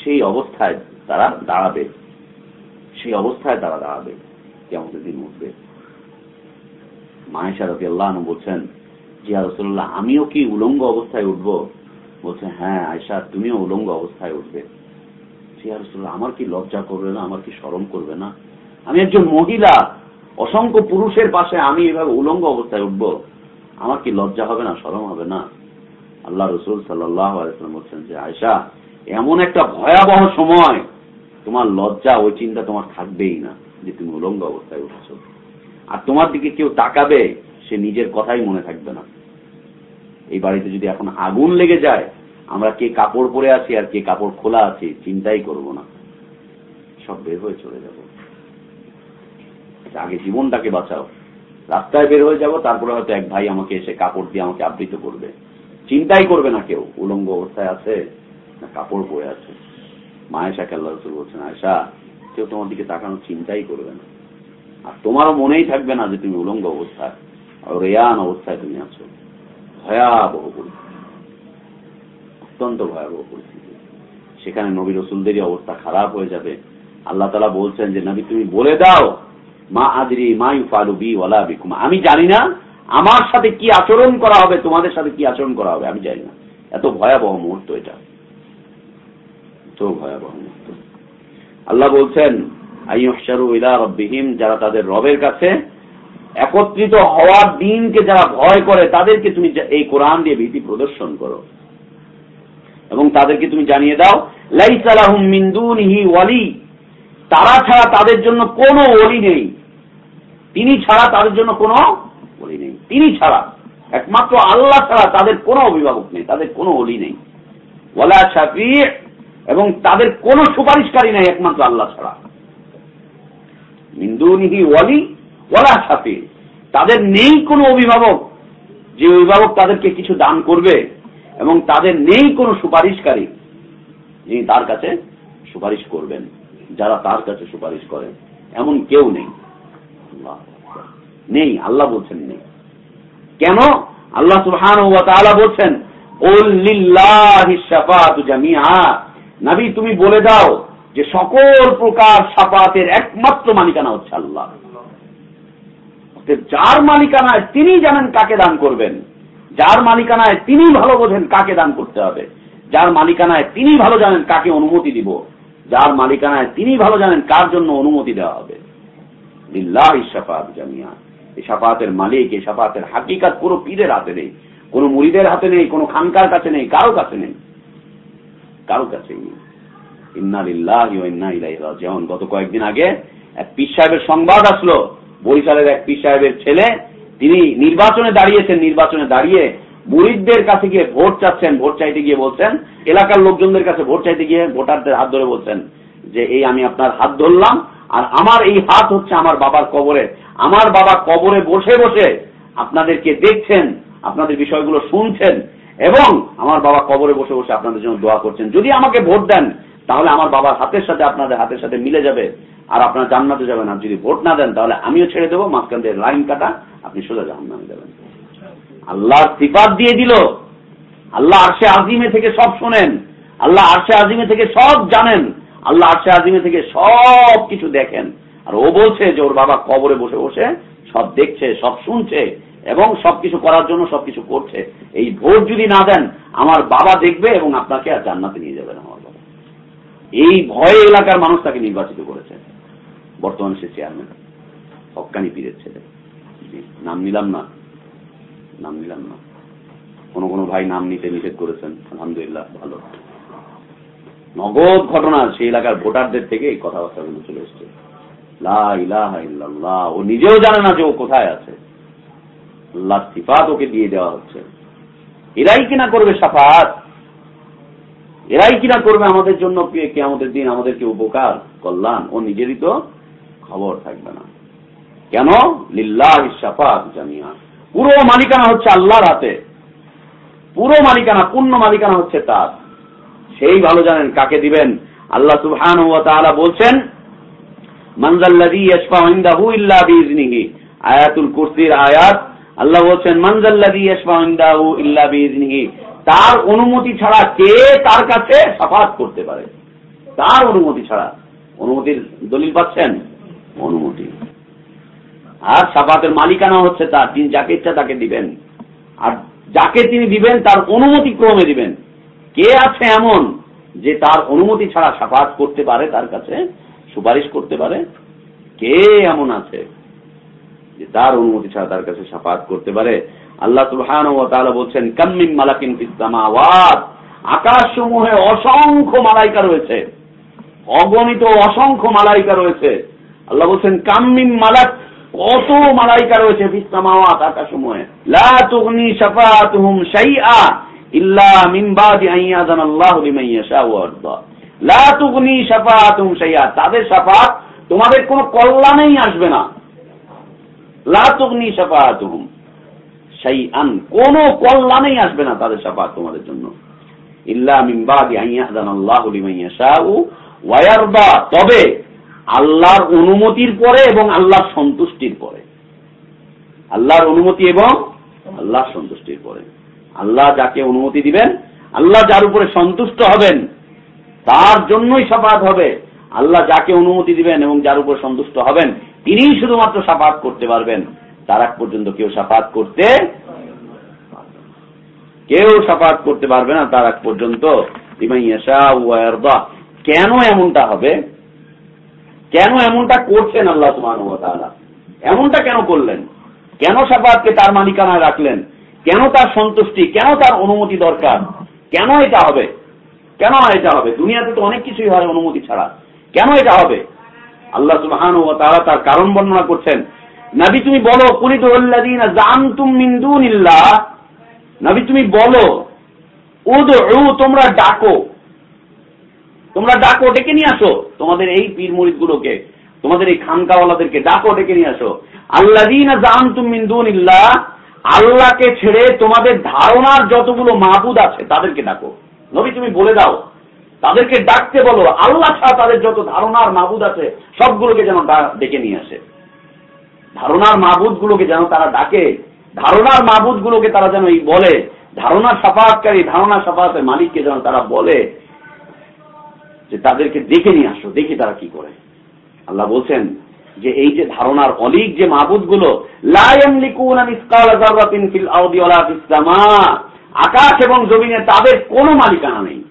সেই অবস্থায় তারা দাঁড়াবে। সেই অবস্থায় তারা দাঁড়াবে কেমন দিন উঠবে। মায়েশা রবি আল্লাহ বলছেন জিয়া রসুল্লাহ আমিও কি উলঙ্গ অবস্থায় উঠবো? বলছে হ্যাঁ আয়সা তুমিও উলঙ্গ অবস্থায় উঠবে। জিয়া রসুল্লাহ আমার কি লজ্জা করবে না? আমার কি স্মরণ করবে না? আমি একজন মহিলা, অসংখ্য পুরুষের পাশে আমি এভাবে উলঙ্গ অবস্থায় উঠব। আমার কি লজ্জা হবে না, সরম হবে না? আল্লাহ রসুল আলাইসালাম বলছেন যে আয়সা এমন একটা ভয়াবহ সময়, তোমার লজ্জা, ওই চিন্তা তোমার থাকবেই না যে তুমি উলঙ্গ অবস্থায় উঠেছ। আর তোমার দিকে কেউ তাকাবে, সে নিজের কথাই মনে থাকবে না। এই বাড়িতে যদি এখন আগুন লেগে যায়, আমরা কে কাপড় পরে আছি আর কে কাপড় খোলা আছি, চিন্তাই করব না। সব বের হয়ে চলে যাব। আগে জীবনটাকে বাঁচাও। রাস্তায় বের হয়ে যাব, তারপরে হয়তো এক ভাই আমাকে এসে কাপড় দিয়ে আমাকে আবৃত করবে। চিন্তাই করবে না কেউ। উলঙ্গ অবস্থায় আছে, না, কাপড় পরে আছে। মায়েশাকে রসুল বলছেন আয়সা কেউ তোমার দিকে তাকানোর চিন্তাই করবে না। আর তোমারও মনেই থাকবে না যে তুমি উলঙ্গ অবস্থায় রেয়ান অবস্থায় তুমি আছো। ভয়াবহ পরিস্থিতি। অত্যন্ত ভয়াবহ পরিস্থিতি। সেখানে নবী রসুলদেরই অবস্থা খারাপ হয়ে যাবে। আল্লাহ তালা বলছেন যে, নবী, তুমি বলে দাও মা আদরি, মা ইউফালু বি ওয়ালা বিকুমা। আমি জানি না আমার সাথে কি আচরণ করা হবে, তোমাদের সাথে কি আচরণ করা হবে, আমি জানি না। এত ভয়াবহ মুহূর্ত এটা। তো ভয়াবহ মুহূর্ত। আল্লাহ বলছেন আইয়সারু ইলা রব্বিহিম, যারা তাদের রবের কাছে একত্রিত হওয়ার দিনকে যারা ভয় করে, তাদেরকে তুমি এই কোরআন দিয়ে ভীতি প্রদর্শন করো। এবং তাদেরকে তুমি জানিয়ে দাও লাইসালাহুম মিন্দুনহি ওয়ালি। তারা ছাড়া তাদের জন্য কোনো ওলি নেই। তিনি ছাড়া তাদের জন্য কোনো ওলি নেই। তিনি ছাড়া, একমাত্র আল্লাহ ছাড়া তাদের কোনো অভিভাবক নেই, তাদের কোনো অলি নেই। ওয়ালা শাফি এবং তাদের কোনো সুপারিশকারী নেই, একমাত্র আল্লাহ ছাড়া। মিন্দুনিহি ওয়ালি, ওয়ালা শাফি। তাদের নেই কোনো অভিভাবক, যে অভিভাবক তাদেরকে কিছু দান করবে এবং তাদের নেই কোনো সুপারিশকারী, যিনি তার কাছে সুপারিশ করবেন, যারা তার কাছে সুপারিশ করেন এমন কেউ নেই। নেই, আল্লাহ বলছেন নেই। কেন? আল্লাহ সুবহান বলছেন নাবি, তুমি বলে দাও যে সকল প্রকার সাপাতের একমাত্র মালিকানা হচ্ছে আল্লাহ। যার মালিকানায় তিনি জানেন কাকে দান করবেন, যার মালিকানায় তিনি ভালো বোঝেন কাকে দান করতে হবে, যার মালিকানায় তিনি ভালো জানেন কাকে অনুমতি দিব, যার মালিকানায় তিনি ভালো জানেন কার জন্য অনুমতি দেওয়া হবে। লিল্লাহ ইসাফাত জামিয়া এই সাফাতের মালিক, এই সাফাতের হাকিকাত পুরো পীরের হাতে নেই। কোন মুড়িদের হাতে নেই, কোন খানকার কাছে নেই, কারও কাছে নেই। কারও কাছে নেই। গত কয়েকদিন আগে এক পীর সাহেবের সংবাদ আসলো। বরিশালের এক পীর সাহেবের ছেলে, তিনি নির্বাচনে দাঁড়িয়েছেন, নির্বাচনে দাঁড়িয়ে মুরিদদের কাছে গিয়ে ভোট চাচ্ছেন, ভোট চাইতে গিয়ে বলছেন, এলাকার লোকজনদের কাছে ভোট চাইতে গিয়ে ভোটারদের হাত ধরে বলছেন যে, এই আমি আপনার হাত ধরলাম আর আমার এই হাত হচ্ছে আমার বাবার কবরে। আমার বাবা কবরে বসে বসে আপনাদেরকে দেখছেন, আপনাদের বিষয়গুলো শুনছেন এবং আমার বাবা কবরে বসে বসে আপনাদের জন্য দোয়া করছেন। যদি আমাকে ভোট দেন, তাহলে আমার বাবার হাতের সাথে আপনাদের হাতের সাথে মিলে যাবে। আর আপনার জান্নাতে যাবেন। আর যদি ভোট না দেন, তাহলে আমিও ছেড়ে দেবো। মাঝখান দিয়ে লাইন কাটা, আপনি সোজা জাহান্নামে যাবেন। আল্লাহর সিফাত দিয়ে দিল। আল্লাহ আরশে আজিমে থেকে সব শোনেন। আল্লাহ আরশে আজিমে থেকে সব জানেন। আল্লাহ আরশে আজিমে থেকে সব কিছু দেখেন। আর ও বলছে যে ওর বাবা কবরে বসে বসে সব দেখছে, সব শুনছে এবং সবকিছু করার জন্য সবকিছু করছে। এই ভোট যদি না দেন, আমার বাবা দেখবে এবং আপনাকে আর জান্নাতে নিয়ে যাবেন আমার বাবা। এই ভয়ে এলাকার মানুষ তাকে নির্বাচিত করেছে। বর্তমান সে চেয়ারম্যান। হকানি পীরের ছেলে। নাম নিলাম না। নাম নিলাম না। কোনো কোনো ভাই নাম নিতে নিষেধ করেছেন। আলহামদুলিল্লাহ, ভালো। নগদ ঘটনা সেই এলাকার ভোটারদের থেকে এই কথাবার্তাগুলো চলে এসছে। ও নিজেও জানে না যে ও কোথায় আছে। ওকে দিয়ে দেওয়া হচ্ছে। এরাই কিনা করবে সাফাত? এরাই কিনা করবে আমাদের জন্য কে আমাদের দিন আমাদেরকে উপকার, কল্যাণ? ও নিজেরই তো খবর থাকবে না। কেন? লিল্লাহ সাফাত জানিয়া পুরো মালিকানা হচ্ছে আল্লাহর হাতে। পুরো মালিকানা, পূর্ণ মালিকানা হচ্ছে তার। সেই ভালো জানেন কাকে দিবেন? আল্লাহ সুবহান বলছেন মানজাল্লাযী ইয়াশফাউ ইনদাহু ইল্লা বিইজনিহি আয়াতুল কুরসির আয়াত, আল্লাহ বলছেন বিইজনিহি তার অনুমতি ছাড়া কে তার কাছে সাফাত করতে পারে? তার অনুমতি ছাড়া। অনুমতির দলিল পাচ্ছেন? অনুমতি। আর সাফাতের মালিকানা হচ্ছে তার। তিনি যাকে ইচ্ছা তাকে দিবেন। আর যাকে তিনি দিবেন, তার অনুমতি ক্রমে দিবেন। কে আছে এমন যে তার অনুমতি ছাড়া সাফাত করতে পারে, তার কাছে সুপারিশ করতে পারে? কে এমন আছে যে তার অনুমতি ছাড়া তার কাছে সাফাত করতে পারে? আল্লাহ সুবহান ও তাআলা বলছেন কাম্মিম মালাকিন সামাওয়াত আকাশ সমূহে অসংখ্য মালাইকা রয়েছে, অগণিত অসংখ্য মালাইকা রয়েছে। আল্লাহ বলছেন কাম্মিম মালাক, কত মালাইকা রয়েছে সামাওয়াত আকাশ সমূহে লা তুগনি শাইআ তাদের তোমাদের কোনো কল্যাণেই আসবে না। কল্যাণেই আসবে না তাদের তোমাদের জন্য। তবে আল্লাহর অনুমতির পরে এবং আল্লাহর সন্তুষ্টির পরে। আল্লাহর অনুমতি এবং আল্লাহর সন্তুষ্টির পরে। আল্লাহ যাকে অনুমতি দিবেন, আল্লাহ যার উপরে সন্তুষ্ট হবেন, তার জন্যই সাফাত হবে। আল্লাহ যাকে অনুমতি দিবেন এবং যার উপর সন্তুষ্ট হবেন, তিনিই শুধুমাত্র সাফাত করতে পারবেন। তার আগ পর্যন্ত কেউ সাফাত করতে কেউ সাফাত করতে পারবে না, তার আগ পর্যন্ত। কেন এমনটা হবে? কেন এমনটা করছেন আল্লাহ সুমান এমনটা কেন করলেন? কেন সাফাতকে তার মালিকানায় রাখলেন? কেন তার সন্তুষ্টি, কেন তার অনুমতি দরকার? কেন এটা হবে? কেন এটা হবে? দুনিয়াতে তো অনেক কিছুই হয় অনুমতি ছাড়া। কেন এটা হবে? আল্লাহ সুবহান ও তারা তার কারণ বর্ণনা করছেন। নাবি তুমি বলো নাবি তুমি বলো তোমরা ডাকো। তোমরা ডাকো, ডেকে নিয়ে আসো। তোমাদের এই পীর মুরিদ গুলোকে তোমাদের এই খানকাওয়ালাদেরকে ডাকো, ডেকে নিয়ে আসো। আল্লাহ জানতুম মিন্দুনিল্লাহ আল্লাহকে ছেড়ে তোমাদের ধারণার যতগুলো মাহবুদ আছে, তাদেরকে ডাকো। নবী, তুমি বলে দাও। তাদেরকে ডাকতে বলো, আল্লাহ ছাড়া তাদের যত ধারণার মাহবুদ আছে, সবগুলোকে যেন ডেকে নিয়ে আসে। ধারণার মাহবুদ গুলোকে যেন তারা ডাকে, ধারণার মাহবুদ গুলোকে তারা যেন এই বলে, ধারণার সাফাতকারী, ধারণা সাফাতের মালিককে যেন তারা বলে, যে তাদেরকে দেখে নিয়ে আসো, দেখি তারা কি করে। আল্লাহ বলছেন যে এই যে ধারণার অলিক যে মাহবুদগুলো আকাশ এবং জমিনে তাদের কোনো মালিকানা নেই।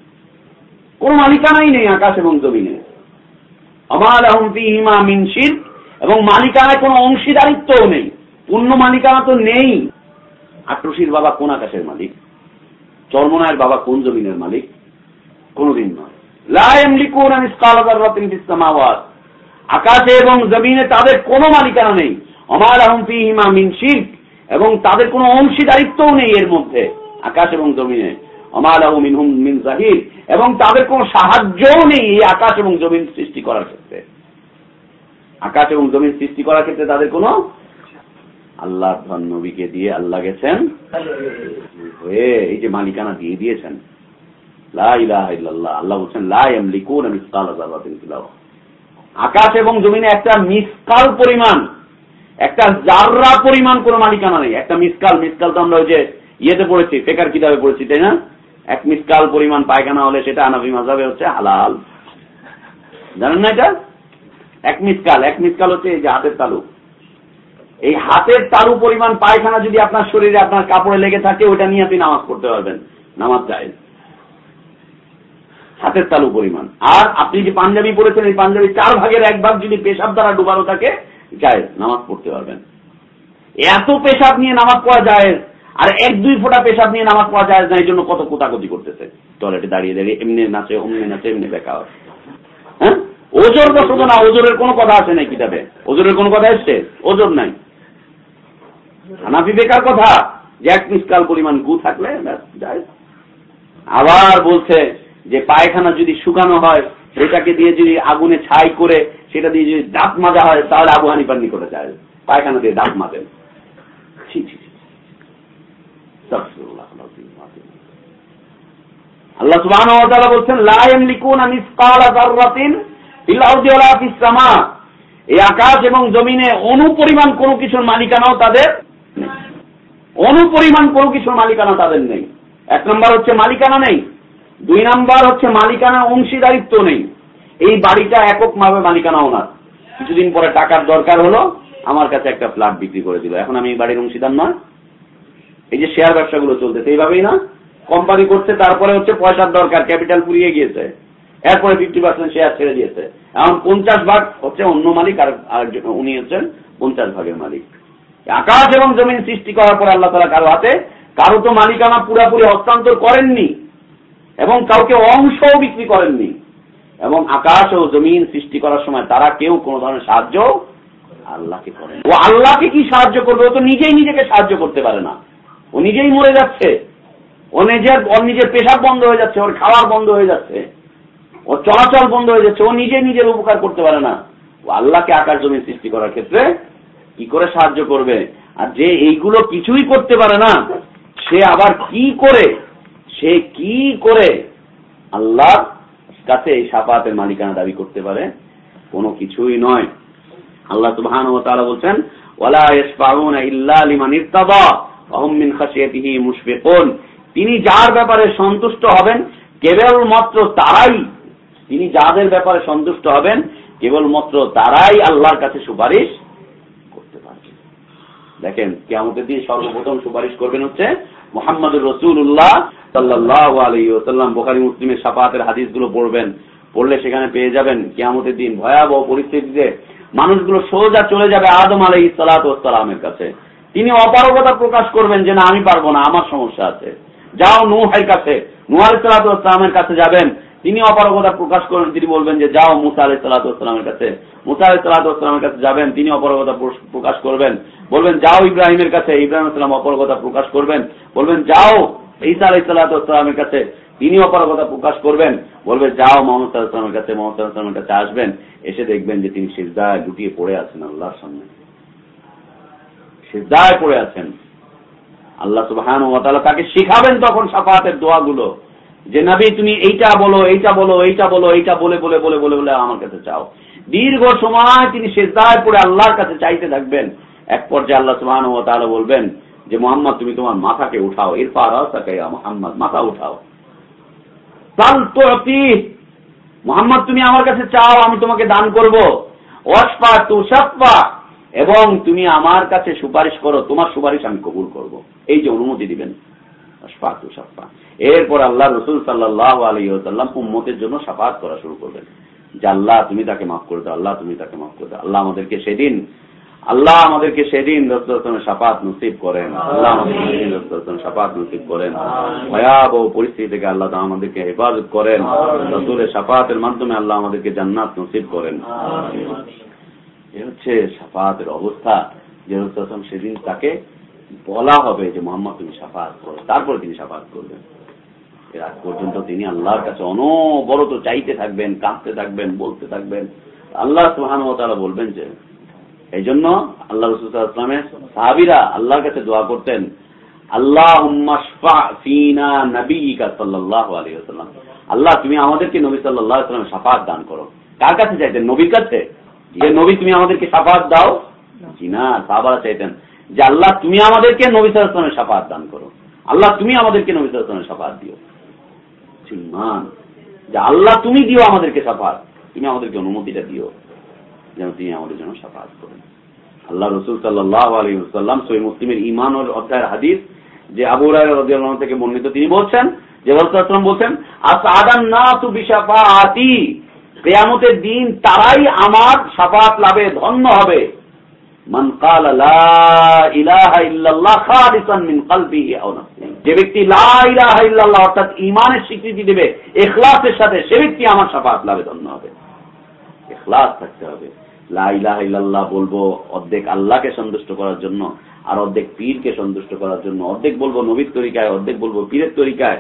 কোন মালিকানাই নেই আকাশ এবং জমিনে। আমার হিমা মিনশির এবং মালিকানায় কোনো অংশীদারিত্বও নেই। পূর্ণ মালিকানা তো নেই। আট্রসির বাবা কোন আকাশের মালিক? চর্মনায়ের বাবা কোন জমিনের মালিক? কোনদিন নয়। লাইম লিকুন আকাশে এবং জমিনে তাদের কোনো মালিকানা নেই। অমার আহমফিহিমা মিন শির্ক, এবং তাদের কোনো অংশীদারিত্বও নেই এর মধ্যে, আকাশ এবং জমিনে। অমার মিন জাহির, এবং তাদের কোনো সাহায্যও নেই এই আকাশ এবং জমিন সৃষ্টি করার ক্ষেত্রে। আকাশ এবং জমিন সৃষ্টি করার ক্ষেত্রে তাদের কোনো আল্লাহ নবীকে দিয়ে আল্লাহ গেছেন। হয়ে এই যে মালিকানা দিয়ে দিয়েছেন। আল্লাহ বলছেন লাইম লিকুন আকাশ এবং জমিনে একটা মিসকাল পরিমাণ, একটা জাররা পরিমাণ কোন মালিকানা নেই। একটা মিসকাল মিসকাল তো আমরা ওই যে ইয়েতে পড়েছি, ফেকার কিতাবে পড়েছি, তাই না? এক মিসকাল পরিমাণ পায়খানা হলে সেটা আনাবি মাজাবে হচ্ছে হালাল। জানেন না এটা? এক মিসকাল এক মিসকাল হচ্ছে এই যে হাতের তালু। এই হাতের তালু পরিমাণ পায়খানা যদি আপনার শরীরে, আপনার কাপড়ে লেগে থাকে ওটা নিয়ে আপনি নামাজ পড়তে পারবেন। নামাজ যায় হাতের তালু পরিমাণ। আর আপনি যে পাঞ্জাবি পড়েছেন এই পাঞ্জাবি চার ভাগের এক ভাগ যদি পেশাব দ্বারা ডুবানো থাকে যায় নামাজ পড়তে পারবেন। এত পেশাব নিয়ে নামাজ পড়া যায় আর এক দুই ফোটা পেশাব নিয়ে নামাজ পড়া যায় না, এই জন্য কত কোতাকতি করতেছে। টয়লেটে দাঁড়িয়ে দাঁড়িয়ে এমনি নাচে, অমনি নাচে, এমনি দেখা হয়। হ্যাঁ? ওজোর বসত না, ওজোরের কোনো কথা আছে নাই কিতাবে। ওজোরের কোনো কথা এসছে? ওজোর নাই। হানাফি বেকার কথা। যে এক মিসকাল পরিমাণ গু থাকলে আবার বলছে যে পায়খানা যদি শুকানো হয়, সেটাকে দিয়ে যদি আগুনে ছাই করে, সেটা দিয়ে যদি দাঁত মাজা হয়, তাহলে আবু হানিপার নিকটে যায়। পায়খানা দিয়ে দাঁত মাজেন। আল্লাহ সুবাহ বলছেন লাইন লিকুন এই আকাশ এবং জমিনে অনুপরিমাণ কোনো কিছুর মালিকানাও তাদের অনুপরিমাণ কোনো কিছুর মালিকানা তাদের নেই। এক নম্বর হচ্ছে মালিকানা নেই। দুই নাম্বার হচ্ছে মালিকানা অংশীদারিত্ব নেই। এই বাড়িটা এককভাবে মালিকানা ওনার। কিছুদিন পরে টাকার দরকার হলো, আমার কাছে একটা ফ্ল্যাট বিক্রি করে দিল। এখন আমি এই বাড়ির অংশীদার নয়। এই যে শেয়ার ব্যবসাগুলো চলতেছে এইভাবেই না? কোম্পানি করছে, তারপরে হচ্ছে পয়সার দরকার, ক্যাপিটাল ফুরিয়ে গিয়েছে। এরপরে ফিফটি পার্সেন্ট শেয়ার ছেড়ে দিয়েছে। এখন পঞ্চাশ ভাগ হচ্ছে অন্য মালিক আর উনি হচ্ছেন পঞ্চাশ ভাগের মালিক। আকাশ এবং জমিন সৃষ্টি করার পর আল্লাহ তালা কারও হাতে, কারও তো মালিকানা পুরাপুরি হস্তান্তর করেননি। এবং কাউকে অংশও বিক্রি করেননি। এবং আকাশ ও জমিন সৃষ্টি করার সময় তারা কেউ কোনো ধরনের সাহায্য আল্লাহকে করেন ও আল্লাহকে কি সাহায্য করবে? ও তো নিজেই নিজেকে সাহায্য করতে পারে না। ও নিজেই মরে যাচ্ছে। ও নিজের, ওর নিজের পেশাব বন্ধ হয়ে যাচ্ছে, ওর খাওয়ার বন্ধ হয়ে যাচ্ছে। ওর চলাচল বন্ধ হয়ে যাচ্ছে। ও নিজে নিজের উপকার করতে পারে না। ও আল্লাহকে আকাশ জমি সৃষ্টি করার ক্ষেত্রে কি করে সাহায্য করবে? আর যে এইগুলো কিছুই করতে পারে না, সে আবার কি করে সে কি করে আল্লাহ কাছে এই সাফাতের মালিকানা দাবি করতে পারে? কোনো কিছুই নয়। আল্লাহ সুবহান ও তাআলা বলছেন তিনি যার ব্যাপারে সন্তুষ্ট হবেন, কেবলমাত্র তারাই, তিনি যাদের ব্যাপারে সন্তুষ্ট হবেন, কেবলমাত্র তারাই আল্লাহর কাছে সুপারিশ করতে পারবে দেখেন কেমতের দিয়ে সর্বপ্রথম সুপারিশ করবেন হচ্ছে মোহাম্মদুর রসুল্লাহ সাল্লাহ আলী বোখারি, মুসলিমের সাফাতের হাদিসগুলো পড়বেন। পড়লে সেখানে পেয়ে যাবেন কেয়ামতের দিন ভয়াবহ পরিস্থিতিতে মানুষগুলো সোজা চলে যাবে আদম আলাই সালাতামের কাছে। তিনি অপারগতা প্রকাশ করবেন যে না, আমি পারব না, আমার সমস্যা আছে। যাও নুহের কাছে, নুহ আলাই সালাতামের কাছে যাবেন। তিনি অপারগতা প্রকাশ করেন তিনি বলবেন যে যাও মুসা আলাই সালাতামের কাছে। মুসা আলাই সালাতামের কাছে যাবেন, তিনি অপারগতা প্রকাশ করবেন। বলবেন, যাও ইব্রাহিমের কাছে। ইব্রাহিম সালাম অপারগতা প্রকাশ করবেন। বলবেন, যাও ঈসা আলাই কাছে তিনি অপারগতা প্রকাশ করবেন, বলবে, যাও মোহাম্মদ সাল্লামের কাছে, মোহাম্মদ কাছে আসবেন, এসে দেখবেন যে তিনি সিজদায় লুটিয়ে পড়ে আছেন আল্লাহর সামনে। সিজদায় পড়ে আছেন। আল্লাহ সুবহান তাকে শিখাবেন তখন সাফাতের দোয়াগুলো। যে, নবী, তুমি এইটা বলো এইটা বলো এইটা বলো, এইটা বলে বলে বলে বলে বলে আমার কাছে চাও। দীর্ঘ সময় তিনি সেজদায় পড়ে আল্লাহর কাছে চাইতে থাকবেন। এক পর্যায়ে আল্লাহ সুবহান বলবেন যে মোহাম্মদ, তুমি তোমার মাথাকে উঠাও। ইরফা রাসাকা মোহাম্মদ, মাথা উঠাও। সাল তুতি, মোহাম্মদ, তুমি আমার কাছে চাও, আমি তোমাকে দান করব। ওয়াসফা তুসাফা এবং তুমি আমার কাছে সুপারিশ করো, তোমার সুপারিশ আমি কবুল করব। এই যে অনুমতি দিবেন ওয়াসফা তুসাফা এরপর আল্লাহ রসুল সাল্লাহ আলী সাল্লাম উম্মতের জন্য সাফাত করা শুরু করবেন যে আল্লাহ, তুমি তাকে মাফ করে দাও, আল্লাহ, তুমি তাকে মাফ করে দাও। আল্লাহ আমাদেরকে সেদিন আল্লাহ আমাদেরকে সেদিন রসুলের সাফাত নসিব করেন। আল্লাহ আমাদেরকে সেদিন সাফাত নসিব করেন। ভয়াবহ পরিস্থিতি থেকে আল্লাহ আমাদেরকে হেফাজত করেন। রসুলের সাফাতের মাধ্যমে আল্লাহ আমাদেরকে জান্নাত নসিব করেন। এ হচ্ছে সাফাতের অবস্থা। যে রসুল সেদিন তাকে বলা হবে যে মোহাম্মদ তুমি সাফাত করো। তারপরে তিনি সাফাত করবেন। এর আগ পর্যন্ত তিনি আল্লাহর কাছে অনবরত চাইতে থাকবেন কাঁদতে থাকবেন বলতে থাকবেন। আল্লাহ সুহান ও তারা বলবেন যে এই জন্য আল্লাহ রসুলামের সাহাবিরা আল্লাহর কাছে দোয়া করতেন আল্লাহ আল্লাহ তুমি আমাদেরকে নবী সাল্লাহ সাল্লামের সাফাত দান করো। কার কাছে চাইতেন? নবীর কাছে? যে নবী তুমি আমাদেরকে সাফাত দাও? জি না সাহাবারা চাইতেন যে আল্লাহ তুমি আমাদেরকে নবী সাল্লামের সাফাত দান করো। আল্লাহ তুমি আমাদেরকে নবী সাল্লামের সাফাত দিও। মান যে আল্লাহ তুমি দিও আমাদেরকে সাফাত। তুমি আমাদেরকে অনুমতিটা দিও। যেন তিনি আমাদের জন্য সাফাত করেন। আল্লাহ রসুল সাল্লাহ আলী সই মুসলিমের ইমান ও অধ্যায়ের হাদিস যে আবু রদিয়াল্লাহ থেকে বর্ণিত, তিনি বলছেন, যে রসুলাম বলছেন আসাদান না তু বিশাফা আতি কেয়ামতের দিন তারাই আমার সাফাত লাভে ধন্য হবে। যে ব্যক্তি অর্থাৎ ঈমানের স্বীকৃতি দেবে, ইখলাসের সাথে সে ব্যক্তি আমার সাফাত লাভে ধন্য হবে। ইখলাস থাকতে হবে। বলব, অর্ধেক আল্লাহকে সন্তুষ্ট করার জন্য আর অর্ধেক পীরকে সন্তুষ্ট করার জন্য। অর্ধেক বলব নবীর তরিকায়, অর্ধেক বলব পীরের তরিকায়।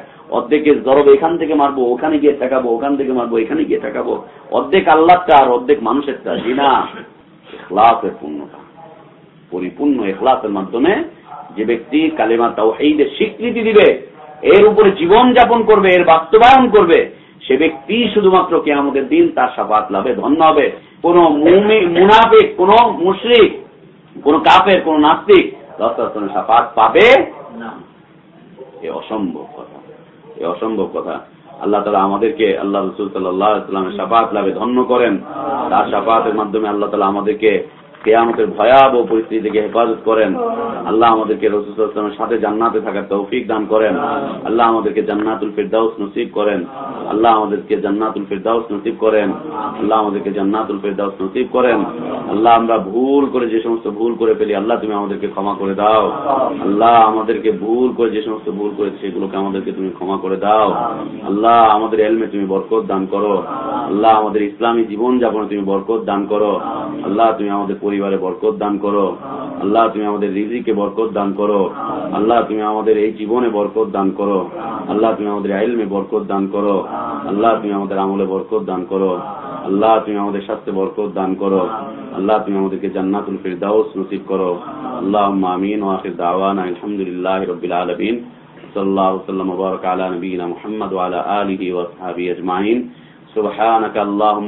জরব এখান থেকে মারবো, ওখানে গিয়ে ঠেকাবো ওখান থেকে মারবো, এখানে গিয়ে ঠেকাবো অর্ধেক আল্লাহটা আর অর্ধেক মানুষেরটা জি না এখলাসের পূর্ণতা। পরিপূর্ণ এখলাসের মাধ্যমে যে ব্যক্তি কালেমা তাও এইদের স্বীকৃতি দিবে, এর উপরে জীবন যাপন করবে, এর বাস্তবায়ন করবে, সে ব্যক্তি শুধুমাত্র কেয়ামতের দিন তার সাফাত লাভে ধন্য হবে। কোন মুনাফিক কোন মুশরিক কোন কাপের কোন নাস্তিক রসুলের সাফাত পাবে না। এ অসম্ভব কথা। এ অসম্ভব কথা। আল্লাহ তালা আমাদেরকে আল্লাহ রসুল সাল্লাহ ইসলামের সাফাত লাভে ধন্য করেন। তার সাফাতের মাধ্যমে আল্লাহ তালা আমাদেরকে কেয়ামতের ভয়াবহ পরিস্থিতি থেকে হেফাজত করেন। আল্লাহ আমাদেরকে রসুলের সাথে জান্নাতে থাকার তৌফিক দান করেন। আল্লাহ আমাদেরকে জান্নাতুল ফিরদাউস নসিব করেন। আল্লাহ আমাদেরকে জান্নাতুল ফিরদাউস নসিব করেন। আল্লাহ আমাদেরকে জান্নাতুল ফিরদাউস নসিব করেন। আল্লাহ আমরা ভুল করে যে সমস্ত ভুল করে ফেলি, আল্লাহ তুমি আমাদেরকে ক্ষমা করে দাও। আল্লাহ আমাদেরকে ভুল করে যে সমস্ত ভুল করে সেগুলোকে আমাদেরকে তুমি ক্ষমা করে দাও। আল্লাহ আমাদের এলমে তুমি বরকত দান করো। আল্লাহ আমাদের ইসলামী জীবন যাপনে তুমি বরকত দান করো। আল্লাহ তুমি আমাদের পরিবারে বরকত দান করো। আল্লাহ, তুমি আমাদের রিজিকে বরকত দান করো। আল্লাহ, তুমি আমাদের এই জীবনে বরকত দান করো। আল্লাহ, তুমি আমাদের আইলমে বরকত দান করো। আল্লাহ, তুমি আমাদের আমলে বরকত দান করো। আল্লাহ, তুমি আমাদের স্বাস্থ্যে বরকত দান করো। আল্লাহ, তুমি আমাদেরকে জান্নাতুল ফিরদাউস নসিব করো। আল্লাহ আমিন ওয়াখির দাওয়ানা আলহামদুলিল্লাহ রবিল আলমিন। সাল্লাহ সাল্লাম মুবারক আলা নবীনা মুহাম্মদ ওয়া আলা আলিহি ওয়া আসহাবিহি আজমাইন। সুবহানাকা আল্লাহুম্মা